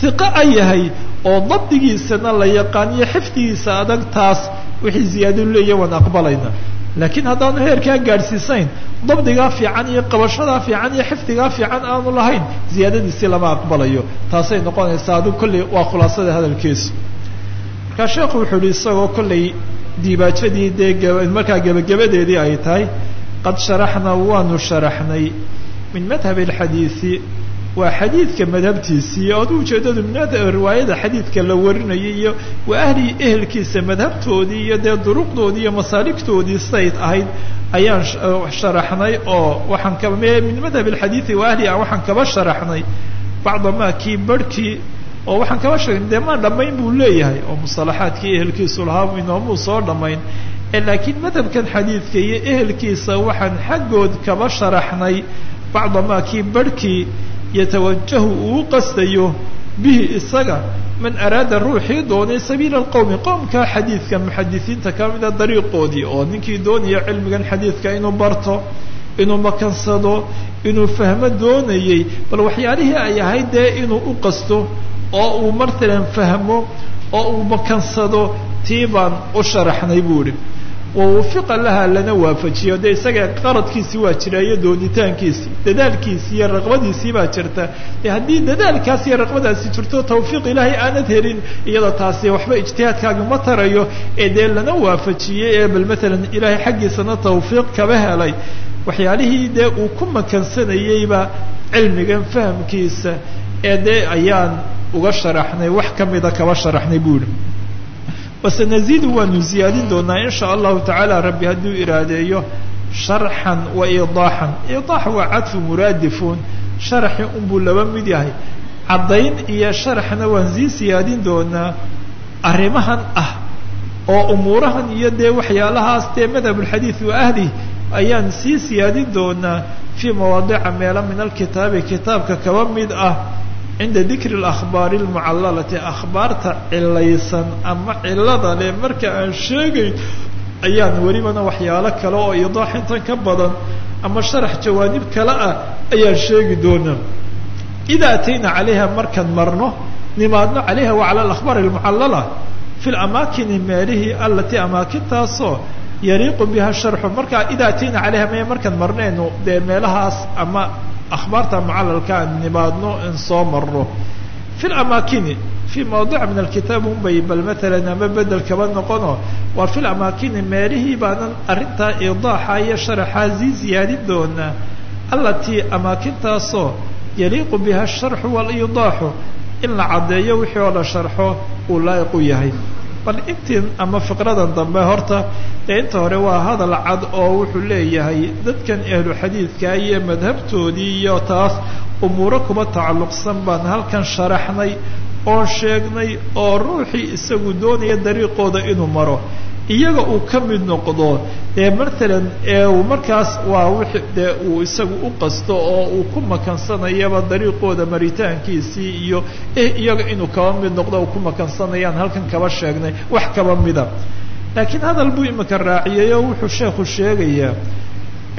hiqa a yahay oo dabdigiisana la yaqaaniyo xifdigiisa adag taas wixii ziyaadadu leeyahy waan aqbalayna. Laakiin haddaanu heerkaa gaadhsiisayn dabdigaa fiican iyo qabashadaa fiican iyo xifdigaa fiican aanu lahayn ziyaadadiisii lama aqbalayo. Taasay noqonaysaa adigu kolley waa khulaasada hadalkiisu. Markaa sheekhu wuxuu yihi isagoo kolley diibaajadii dee markaa gebagabadeedii ay tahay qad sharaxnaa waanu sharaxnay min madhab alxadiidi waa xadiidka madhabtiisii oo adu ujeedadu riwaayada xadiidka la warinayay iyo waa ahli ehelkiisa madhabtoodii iyo dee duruqdoodii iyo masaaligtoodii siday ahayd ayaan sharaxnay oo waxaan kaba min madhab alxadiidi wa ahli waxaan kaba sharaxnay bacda ma kii barhkii oo waxaan kaba sheegnay dee maan dhammayn buu leeyahay oo musalaxaadkii ehelkiisu lahaa inoomuu soo dhammayn. Laakiin madhabkan xadiidka iyo ehelkiisa waxaan xaggood kaba sharaxnay bacda ma kii barhkii yatawajahu uu qastayo bihi isaga man araada ruuxii doonay sabiila alqowmi qowmka xadiidka muxadisiinta ka mida dariiqoodii oo ninkii doonaya cilmigan xadiidka inuu barto inuu makansado inuu fahmo doonayey bal waxyaalihii ay ahayd dee inuu u qasto oo uu matalan fahmo oo uu makansado tii baan u sharaxnay buu ihi wawufiqa laha lana waafajiyo. Dee isaga qaradkiisii waa jira iyo doonitaankiisii dadaalkiisii iyo raqbadiisii baa jirta. De haddii dadaalkaas iyo raqbadaasi jirto tawfiiq ilaahay aanad helin iyada taasi waxba ijtihaadkaaga ma tarayo ee dee lana waafajiyey ee bal matalan ilaahay xaggiisana tawfiiq kaba helay. Waxyaalihii dee uu ku makansanayeyba cilmigan fahamkiisa ee dee ayaan uga sharaxnay wax kamida kaba sharaxnay buu ihi wasanaziidu waanu ziyaadin doonaa in sha allahu tacaala rabbi hadduu iraadeeyo sharxan wa idaaxan idaax waa cadfu muraadifuun sharaxi unbuu laba mid yahay caddayn iyo sharaxna waan sii siyaadin doonaa arrimahan ah oo umuurahan iyo dee waxyaalahaas dee madhabulxadiid wa ahli ayaan sii siyaadin doonaa fii mawaadica meelo min alkitaabi kitaabka kaba mid ah cinda dikri اlakhbaari اlmucalalati akhbaarta cilaysan ama cilada leh marka aan sheegayn ayaan welibana waxyaalo kale oo idaax intan ka badan ama sharax jawaanib kale ah ayaan sheegi doonaa ida atayna calayha markaan marno nimaadno calayha wa cala alakhbaar almucallala fi lamaakini meelihii alatii amaakintaasoo yaliiqu biha sharxu markaa ida atayna calayha maya markaan marnaynu dee meelahaas ama akhbaarta mucalalka aan nimaadno in soo marno fi lamaakini fi mawdic min alkitaab unbay bal matalan ama bedel kaba noqono waa fi lamaakini meelihii baanan arrintaa idaaxa iyo sharaxaa sii ziyaadin doonaa alatii amaakintaasoo yaliiqu biha asharxu waalidaaxu in la caddeeyo wixii oo la sharxo uu laa'iq yahay bal intii ama fiqradan dambe horta ee inta hore waa hadal cad oo wuxuu leeyahay dadkan ahlu xadiidka iyo madhabtoodii iyo taas umuuro kuba tacalluqsan baan halkan sharaxnay oo sheegnay oo ruuxii isagu doonaya dariiqooda inuu maro iyaga uu ka mid noqdo dee matalan ee markaas waa wixi dee uu isagu u qasto oo uu ku makansanayaba dariiqooda maritaankiisii iyo iyaga inuu kaba mid noqdo uu ku makansanayaan halkan kaba sheegnay wax kaba mida. Laakiin hadal buu imika raaciyey oo wuxuu sheekhu sheegayaa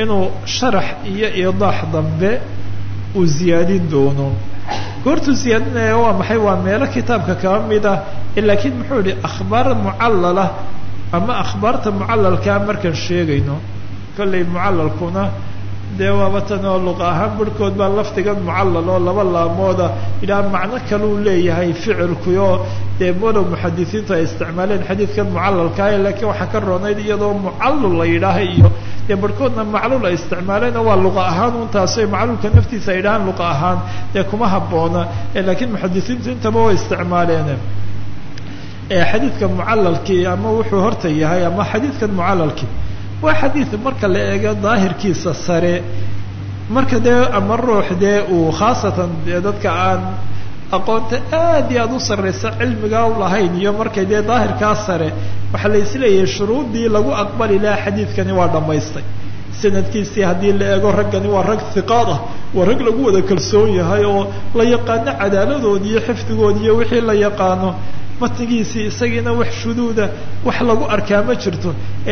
inuu sharax iyo idaax dambe uu ziyaadin doono. Goortuu ziyaadinaya waa maxay? Waa meelo kitaabka kaba mid ah laakiin muxuu yihi akhbaar mucallala ama akhbaarta mucalalkaa markaan sheegayno kollay mucalalkuna dee waaba tan oo luqa ahaan barhkood baa lafdigan mucallal oo laba laamooda ilaa macno kaleu leeyahay ficilkuyo dee walow muxadisiintu ay isticmaaleen xadiidkan mucalalkaah laakiin waxaa ka roonayd iyadoo mucallul la yidhaaha iyo dee barhkoodna macluul ay isticmaaleen waa luqa ahaan un taasay macluulka naftiisa ay dhahaan luqa ahaan dee kuma habboona laakiin muxadisiintu intaba way isticmaaleen xadiidka mucalalkii ama wuxuu horta yahay ama xadiidkan mucalalkii waa xadiid marka la eego daahirkiisa sare. Marka dee ama ruux dee uu khaasatan dee dadka aan aqoonta aad iyo aada u sarraysa cilmigaa u lahayn iyo markay dee daahirkaa sare waxaa la is leeyahay shuruuddii lagu aqbali lahaa xadiidkani waa dhammaystay sanadkiisii haddii la eego raggani waa rag hiqaad ah waa rag lagu wada kalsoon yahay oo la yaqaano cadaaladoodi iyo xifdigoodi iyo wixii la yaqaano. Matnigiisii isagiina wax shuduuda wax lagu arkaa ma jirto.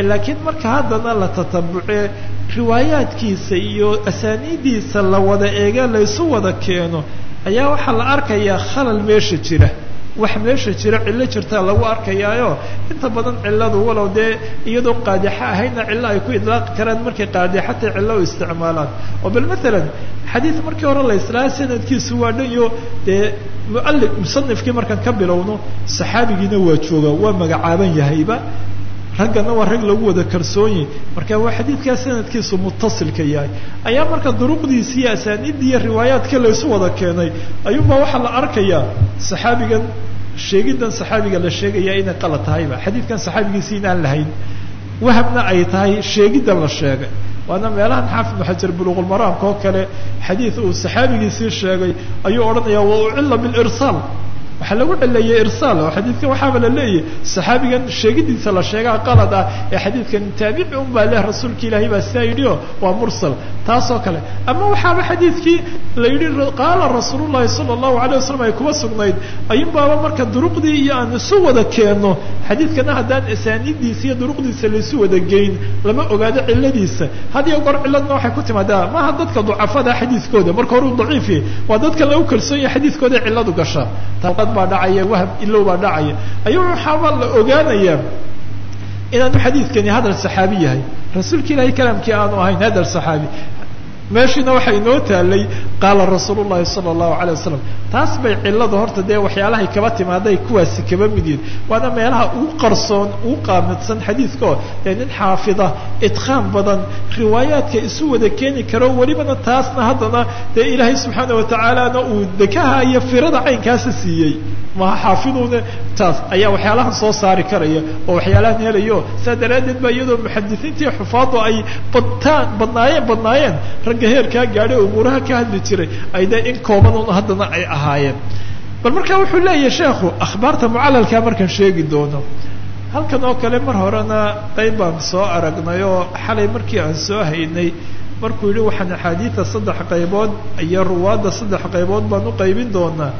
Laakiin marka haddana la tatabucee riwaayaadkiisa iyo asaaniidiisa la wada eege laysu wada keeno ayaa waxaa la arkayaa khalal meesha jira wax meesha jira cillo jirtaa lagu arkayaayo. Inta badan cilladu walow dee iyadoo qaadixo ahayna cillo ay ku idlaaqi karaan markay qaadixatay cillo u isticmaalaan. Oo bal maalan xadiid markii hore la islaa sanadkiisu waa dhan iyo dee muali musanifkii markaan ka bilowno saxaabigiina waa jooga waa magacaaban yahayba raggana waa rag lagu wada kalsoonyi marka waa xadiidkaa sanadkiisu mutasilka yahay. Ayaa marka duruqdiisi iyo asaaniiddii iyo riwaayaadka laysu wada keenay ayuunbaa waxaa la arkayaa saxaabigan sheegidan saxaabiga la sheegaya inay qalad tahayba xadiidkan saxaabigiisi inaan lahayn wahabna ay tahay sheegidan la sheegay. Waana meelahan xaafid ibnu xajar buluqulmaraamka oo kale xadiid uu saxaabigiisii sheegay ayuu odhanaya wa ucilla bilirsaal waxaa lagu celeeyey irsaal oo xadiidkan waxaaba la leeyahy saxaabigan sheegidiisa la sheegaa qalad ah ee xadiidkan taabici un baa leh rasuulka ilaahay baa sidaa yidhi waa mursal taas kale. Ama waxaaba xadiidkii la yidhi qaala rasuul llahi sala allahu alayh wasalam ay kuma sugnayd ayunbaaba marka duruqdii iyo aan isu wada keenno. Xadiidkana haddaan asaaniiddiisa iyo duruqdiisa laysu wada geyn lama ogaado ciladiisa had iyo goor ciladna waxay ku timaadaa maaha dadka ducafada xadiidkooda marka hore u daciif yahay waa dadka lagu kalsoon yahay xadiidkooda cilladu gashaa baa dhacaya wahab ilow baa dhacaya. Ayuu waxaaba la ogaanayaa inaanu xadiidkani hadal saxaabi yahay. Rasuulka ilaahay kalaamkii aanu ahayn hadal saxaabi meeshiina waxaa inoo taalay qaala rasuul llahi sala allahu alay wasalam taas bay cilladu horta dee waxyaalahay kaba timaaday kuwaasi kaba mid yihiin waana meelaha ugu qarsoon ugu qaamidsan xadiidka oo dee nin xaafida idqaan badan riwaayaadka isu wada keeni karo welibana taasna haddana dee ilaahay subxaana watacaalana uu dekaha iyo firada caynkaasa siiyey maha xaafiduna taas ayaa waxyaalahan soo saari karaya oo waxyaalahan helayo. Saa daraaddeed ba iyadoo muxadisiintii xufaadu ay badtaan badnaayeen badnaayeen ragga heerkaa gaadhay umuuraha ka hadli jiray ay dee in kooban un haddana ay ahaayeen. Bal marka wuxuu leeyahay sheekhu akhbaarta mucalalkaa markaan sheegi doono. Halkan oo kale mar horena qayb baan soo aragnay oo xalay markii aan soo haynay markuu yidhi waxaan axaadiida saddex qaybood iyo ruwaadda saddex qaybood baan u qaybin doonaa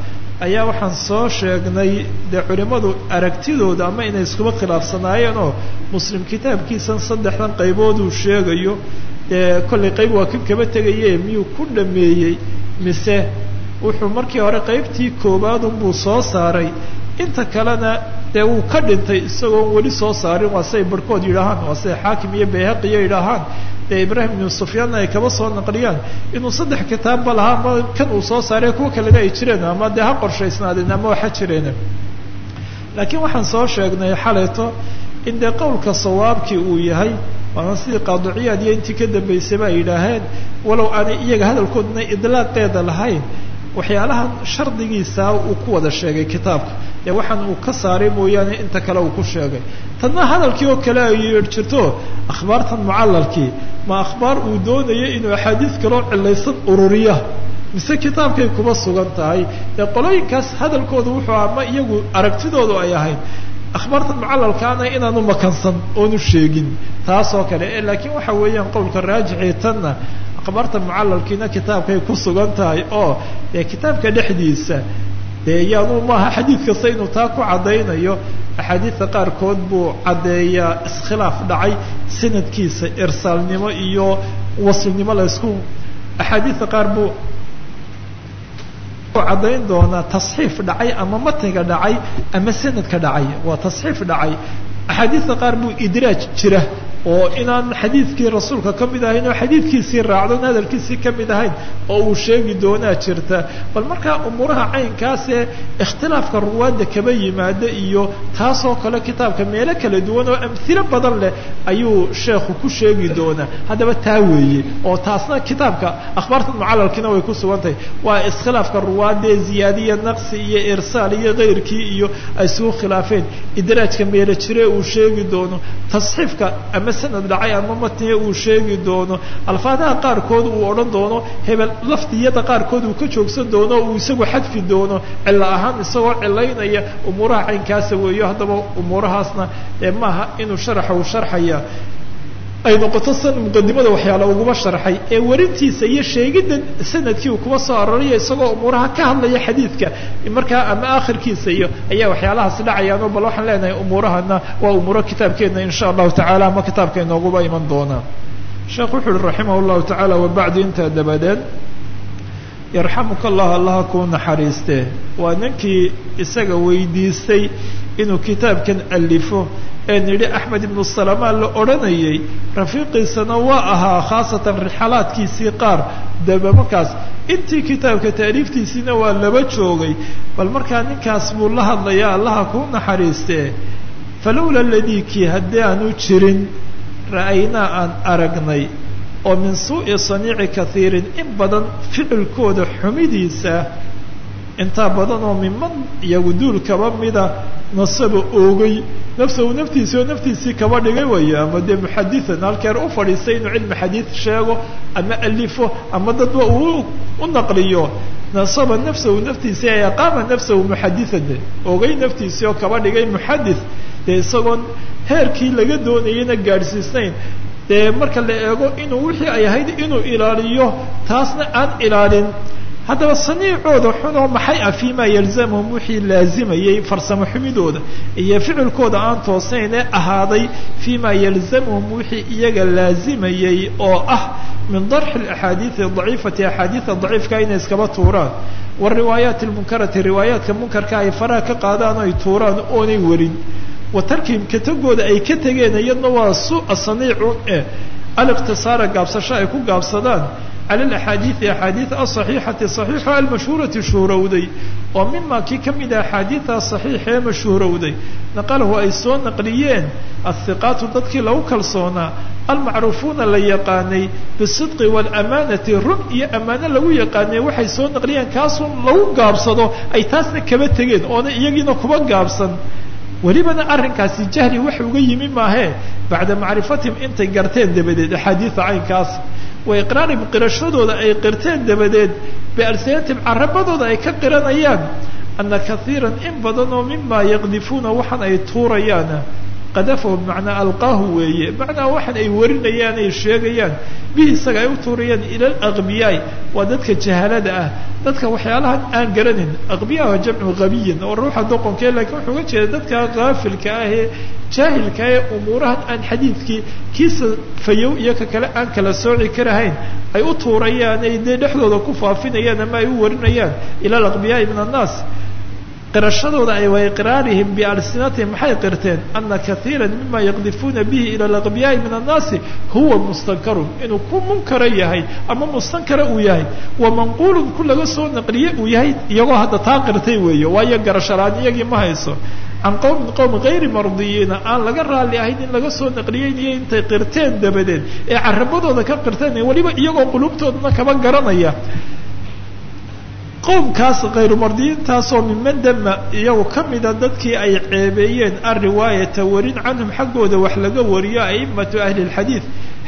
ayaa waxaan soo sheegnay dee culimmadu aragtidooda ama inay iskuba khilaafsanaayeen oo muslim kitaabkiisan saddexdan qaybood uu sheegayo dee kollay qayb waa kan kaba tegaye miyuu ku dhameeyey mise wuxuu markii hore qaybtii koowaad unbuu soo saaray inta kalena dee wuu ka dhintay isagoon weli soo saarin waa siay barhkood yidhaahaan waa siay xaakim iyo bayhaqiyo yidhaahaan dee ibraahim ibnu sufyaanna ay kaba soo naqliyaan. Inuu saddex kitaabba lahaa ama kan uu soo saaray kuwa kalena ay jireen ama dee ha qorshaysnaadeen ama waxa jireen laakiin waxaan soo sheegnay xalayto in dee qowlka sawaabkii uu yahay waana sidii qaadiciyaad iyo intii ka dambaysayba ay yidhaaheen walow aanay iyaga hadalkoodna idlaaqeeda lahayn waxyaalahan shardigiisa uu ku wada sheegay kitaabka. Dee waxaan uu ka saaray mooyaane inta kale uu ku sheegay. Tadna hadalkii oo kale ay jirto akhbaartan mucalalkii ma akhbaar uu doonayo inuu axaadiis kaloo cilaysan ururiya. Mise kitaabkay kuma sugan tahay? Dee qolooyinkaas hadalkooda wuxuu ama iyagu aragtidoodu ay ahayd akhbaartan mucalalkaana inaanu makansan oonu sheegin. Taas oo kale laakiin waxa weeyaan qowlka raajixii tanna akhbaarta mucalalkiina kitaabkay ku sugan tahay oo dee kitaabka dhexdiisa dee yaanu maaha xadiid kasta inuu taa ku caddaynayo axaadiidta qaarkood buu caddeeyaa iskhilaaf dhacay sanadkiisa irsaalnimo iyo waslinimo laysku axaadiidta qaar buu caddayn doonaa tasxiif dhacay ama matniga dhacay ama sanadka dhacay waa tasxiif dhacay. Axaadiidta qaar buu idraaj jira oo inaan xadiidkii rasuulka ka mid ahayn oo xadiidkiisii raacdon hadalkiisii ka mid ahayn oo uu sheegi doonaa jirta. Bal markaa umuuraha caynkaasee ikhtilaafka ruwaadda kaba yimaada iyo taasoo kale kitaabka meelo kala duwan oo amhilo badan leh ayuu sheekhu ku sheegi doonaa. Haddaba taa weeye oo taasna kitaabka akhbaartan mucalalkiina way ku sugan tahay. Waa iskhilaafka ruwaadee ziyaadiya naqsi iyo irsaal iyo kayrkii iyo ay isugu khilaafeen. Idraajka meelo jire uu sheegi doono. Tasxiifka ama sanad dhacay ama matniga uu sheegi doono. Alfaadaha qaarkood uu odhan doono hebel laftiyada qaarkood uu ka joogsan doono uu isagu xadfi doono. Cilo ahaan isagoo cilaynaya umuuraha caynkaasa weeyo haddaba umuurahaasna ee maaha inuu sharaxa uu sharxaya ay noqoto muqadimada waxyaala uguma sharxay ee warintiisa iyo sheegidda sannadkii uu kuma soo aroraya isagoo umuuraha ka hadlaya xadiidka markaa ama akhirkiisa iyo ayaa waxyaalahaas dhacayaano bal waxaan leenahay umuurahana waa umuuro kitaabkeena insha allahu tacala ama kitaabka inooguba iman doona sheekh wuxu uhi raximah llahu tacaala wabacdu intaa dabadeed yarxamuka allah allaha kuu naxariiste waa ninkii isaga weydiistay inuu kitaabkan alifo ee nidhi axmed ibnu salamaan la odhanayay rafiiqiisana waa ahaa khaasatan rixalaadkiisii qaar daba markaas. Intii kitaabka taaliiftiisiina waa laba joogay bal markaa ninkaas buu la hadlayaa allaha kuu naxariistee falowla ladii kii haddii aanu jirin ra'aynaa aan aragnay oo min suu'i saniici kaiirin in badan ficilkooda xumidiisa intaa badan oo miman iyagu duul kaba mida nasaba oogay nafsahu naftiisi oo naftiisii kaba dhigay wayo ama dee muxadian halkeer u fadhiistay inuu cilmi xadiid sheego ama alifo ama dadba uu u naqliyo. Nasaba nafsahu naftiisii ay aqaama nafsahu muxadian oogay naftiisii oo kaba dhigay muxadith dee isagoon heerkii laga doonayana gaadhsiisnayn. Dee marka la eego inuu wixii ay ahayd inuu ilaaliyo taasna aan ilaalin haddaba saniicooda xunoo maxay ah fii ma yalzamhum wixii laazimayay farsamo xumidooda iyo ficilkooda aan toosnayn ee ahaaday fii ma yalzamhum wixii iyaga laazimayay oo ah min darxi axaadiidi daciifati axaadiida daciifka inay iskaba tuuraan. Wariwaayaati lmunkarati riwaayaadka munkarka ay faraha ka qaadaan ay tuuraan oonay warin. Wa tarkihim ay ka tegeen iyadna waa saniicu eh aliqtisaara gaabsasho ay ku gaabsadaan cala alaxaadiidi axaadiid asaxiixati saxiixa almashhuurati shuhrowday oo mima kii ka mida axaadiida saxiixa ee mashhuurowday. Naqalahu ay soo naqliyeen athiqaatu dadkii lagu kalsoonaa almacruufuuna la yaqaanay bisidqi waalamanati run iyo ammaano lagu yaqaanay waxay soo naqliyeen kaasun lagu gaabsado ay taasna kaba tegeen oona iyagiina kuba gaabsan welibana arrinkaasi jahli wax uga yimi maahee bacda macrifatihim intay garteen dabadeed axaadiida caynkaas. Wa iqraarihim qirashadooda ay qirteen dabadeed bialsinatihim carabadooda ay ka qiranayaan ana kaiiran in badan oo mima yaqdifuuna waxaan ay tuurayaan qadafahu bimacnaa alqaahu weeye. Macnaa waxaan ay warinayaan ay sheegayaan bihi isaga ay u tuurayaan ila alaqbiyaai waa dadka jahalada ah. Dadka waxyaalahan aan garanin aqbiya waa jamcu qabiyin. Oo ruuxa doqonkee lakiin wuxuu uga jeeda dadka kaafilka ah ee jaahilka ee umuurahan aan xadiidkii kiisa fayow iyo ka kale aan kala sooci karahayn ay u tuurayaan ay dee dhexdooda ku faafinayaan ama ay u warinayaan ila alaqbiyaai min annaas qirashadooda ay wa iqraarihim bialsinatihim maxay qirteen? Ana kaiira mima yaqdifuuna bihi ila alaqbiyaai min annaasi huwa mustankarun. Inuu ku munkara yahay ama mustankara uu yahay. Wa manquulun ku laga soo naqliye uu yahay iyagoo hadda taa qirtay weeye waayo garasharaan iyagii ma hayso. Can qowmin qowm gayri mardiyiina aan laga raali ahayn in laga soo naqliyeyniyo intay qirteen dabadeed. Ee carabadooda ka qirteen weliba iyagoo qulubtoodana kaba garanaya qowmkaas khayru mardiyiintaasoo miman dama iyagu ka mida dadkii ay ceebeeyeen alriwaayata warin canhum xaggooda wax laga wariyo aimatu ahli lxadiid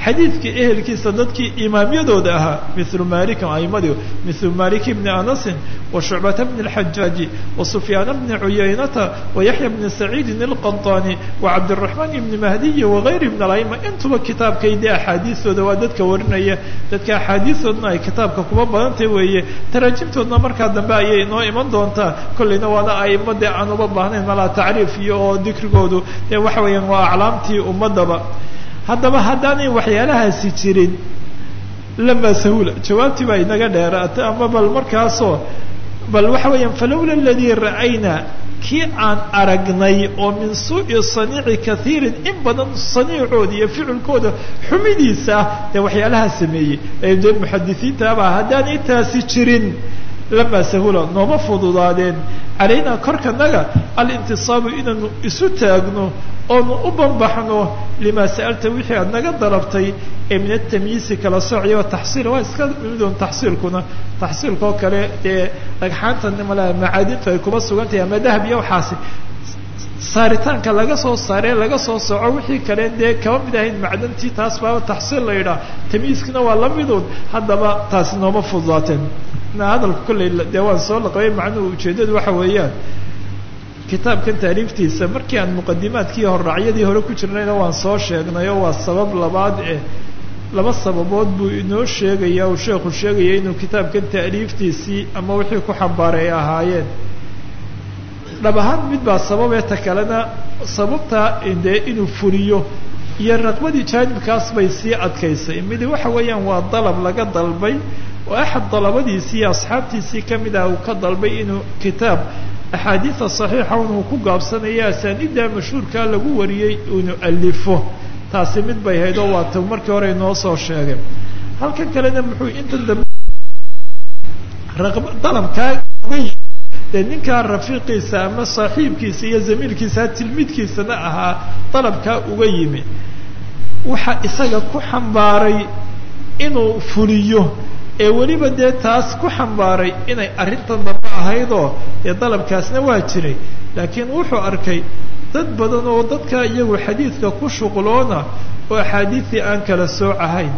xadiidka ehelkiisa dadkii imaamyadooda ahaa milu malikan aimadii milu malik bni anasin wa shucbata bni اlxajaaji wa sufyaana bni cuyaynata wa yaxya bni saciidin اlqadaani wa cabdiraxmaan ibni mahdiya wa hayri bn alaima intuba kitaabkay dee axaadiistooda waa dadka warinaya. Dadka axaadiistoodna ay kitaabka kuba badantay weeye. Taraajimtoodna markaa dambe ayay inoo iman doontaa. Kollayna waana aimo dee aan uba baahnayn malaa tacriif iyo oo dikrigoodu. Dee waxa weeyaan waa aclaamtii ummadaba haddaba haddaanay waxyaalahaasi jirin lama sahula jawaabtii baa inaga dheeraatay ama bal markaasoo bal waxa weeyaan falowla aladii ra'aynaa kii aan aragnay oo min suu'i saniici kaiirin in badan saniicooda iyo ficilkooda xumidiisa ah dee waxyaalaha sameeyey. Ee dee muxadisiintaabaa haddaanay taasi jirin lama sahula nooma fududaadeen. Calaynaa korkanaga alintisaabu inaanu isu taagno oonu u banbaxno limaa sa'alta wixii aad naga dalabtay ee min atamyiisi kala soociyo taxsiil waa iska midun taxsiilkuna. Taxsiilkaoo kale dee dhagxaanta malaha macaadintu ay kuba sugan tahay ama dahab iyo waxaasi. Saaritaanka laga soo saaree laga soo soco wixii kale dee kaba mid ahayn macdantii taas baaba taxsiil la yidhaah tamyiiskina waa la midood haddaba taasi nooma fududaateen hadalku kolley dee waan soo laqabay macnuhu ujeeddadu waxa weeyaan. Kitaabkan taariiftiisa markii aan muqadimaadkii horraacyadii hore ku jirnayna waan soo sheegnay oo waa sabab labaad eh. Laba sababood buu inoo sheegaya uu sheekhu sheegaya inuu kitaabkan taaliiftiisii ama wixii ku xambaaray ay ahaayeen. Dhab ahaan mid baa sababee ta kalena sababta dee inuu fuliyo iyo raqbadii jaanibkaas bay sii adkaysay. Midi waxa weeyaan waa dalab laga dalbay oo axad dalabadiisii asxaabtiisii ka mid ah uu ka dalbay inuu kitaab axaadiida saxiixa inuu ku gaabsanayo asaaniidda mashhuurkaa lagu wariyey inuu alifo taasi mid bay hayd oo waata markii hore inoo soo sheegay. Halkan kalena muxuu inta dambe dalabkaa dee ninkaa rafiiqiisa ama saaxiibkiisa iyo zamiilkiisa tilmidkiisana ahaa dalabkaa uga yimi. Waxa isaga ku xambaaray inuu fuliyo ee weliba dee taas ku xambaaray inay arrintan dambe ahaydoo dee dalabkaasna waa jiray. Laakiin wuxuu arkay dad badan oo dadka iyagu xadiidka ku shuqloona oo axaadiistii aan kala sooc ahayn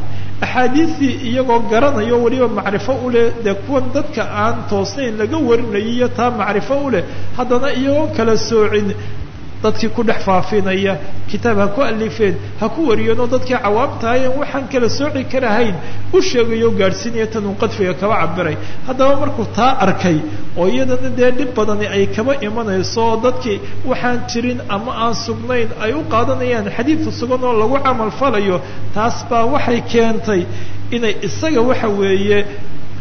axaadiistii iyagoo garanayo weliba macrifo u leh dee kuwan dadka aan toosnayn laga warinayo iyo taa macrifo u leh haddana iyagoo kala soocin dadkii ku dhex faafinaya kitaab ha ku alifeen ha ku wariyeen oo dadkii cawaamtahayen waxaan kala sooci karahayn. U sheegayo gaadhsiinaya tan uu qadfiga kaba cabiray haddaba markuu taa arkay oo iyadana dee dhib badani ay kaba imanayso oo dadkii waxaan jirin ama aan sugnayn ay u qaadanayaan xadiidka sugan oo lagu camal falayo taas baa waxay keentay inay isaga waxa weeye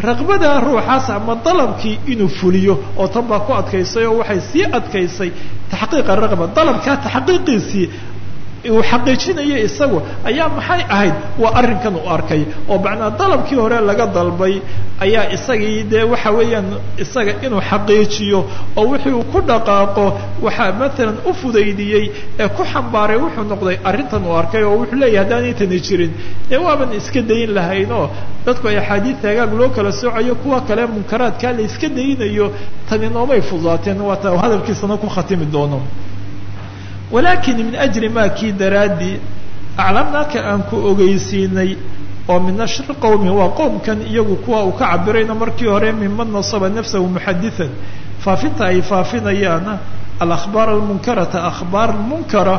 raqbada ruuxaas ama dalabkii inuu fuliyo oo tan baa ku adkaysay oo waxay sii adkaysay taxqiiqa raqba dalabkaa taxqiiqiisii uu xaqiijinayo isagu ayaa maxay ahayd? Waa arrinkan uu arkay. Oo macnaa dalabkii hore laga dalbay ayaa isagii dee waxa weeyaan isaga inuu xaqiijiyo oo wixii uu ku dhaqaaqo waxaa maalan u fudaydiyey ee ku xambaaray wuxuu noqday arrintan uu arkay oo wuxuu leeyahay haddaanay tani jirin. Dee waaban iska dayin lahayn oo dadku ay axaadiidta hagaag loo kala soocayo kuwa kale munkaraadkaa la iska dayinayo tani noomay fududaateen waata hadalkiisana ku khatimi doono walakin min ajli ma kii daraaddii aclamnaaka aan ku ogeysiinay oo min nashri qowmi waa qowmkan iyagu kuwa uu ka cabirayna markii hore minman nasaba nafsahu muxadiثan faafinta ay faafinayaana alahbaar almunkarata akhbaar munkara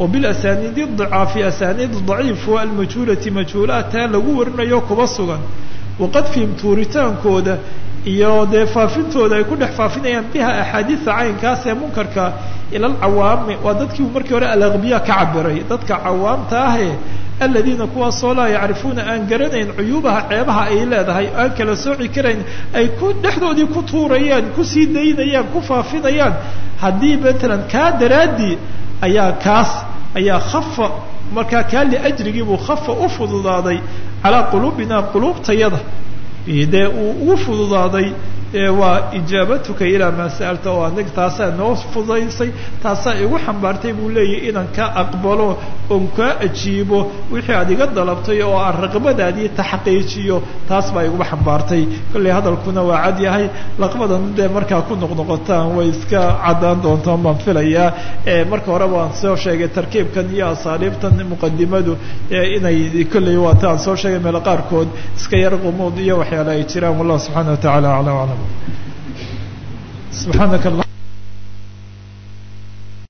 oo bilasaniidi dicaafi asaniid daciif o almajhuulati majhuulaadtaa lagu warinayo kuba sugan waqadfihim tuuritaankooda iyo dee faafintooda ay ku dhex faafinayaan biha axaadiida caynkaas ee munkarka ila alcawaami waa dadkii markii hore alaqbiya ka cabiray dadka cawaamta ahe aladiina kuwaasoo laa yacrifuuna aan garanayn cuyuubaha ceebaha ay leedahay aan kala sooci karayn ay ku dhexdoodii ku tuurayaan ku sii daynayaan ku faafinayaan haddii matalan kaa daraaddii ayaa kaas ayaa khafa markaa kaa liajrigiibuu khafa u fududaaday calaa quluubina quluubtayada dee uu ugu fududaaday waa ijaabatuka ilaa maa sa'alta oo anig taasaa noo fudaysay taasaa igu xambaartay buu leeyahy inaan ka aqbalo oon kaa ajiibo wixii aad iga dalabtay oo aan raqbadaadii taxqiijiyo taas baa iguba xambaartay. Kollay hadalkuna waa cad yahay. Laqbadan dee markaa ku noqnoqotaan way iska caddaan doontaan baan filayaa. Marka hore waan soo sheegay tarkiibkan iyo asaaliibtan muqadimadu inay kollay waata soo sheegay meelo qaarkood iska yar qumuud iyo waxyaala ay jiraan wallahu subxaana wa tacala aclam aclam subxaanaka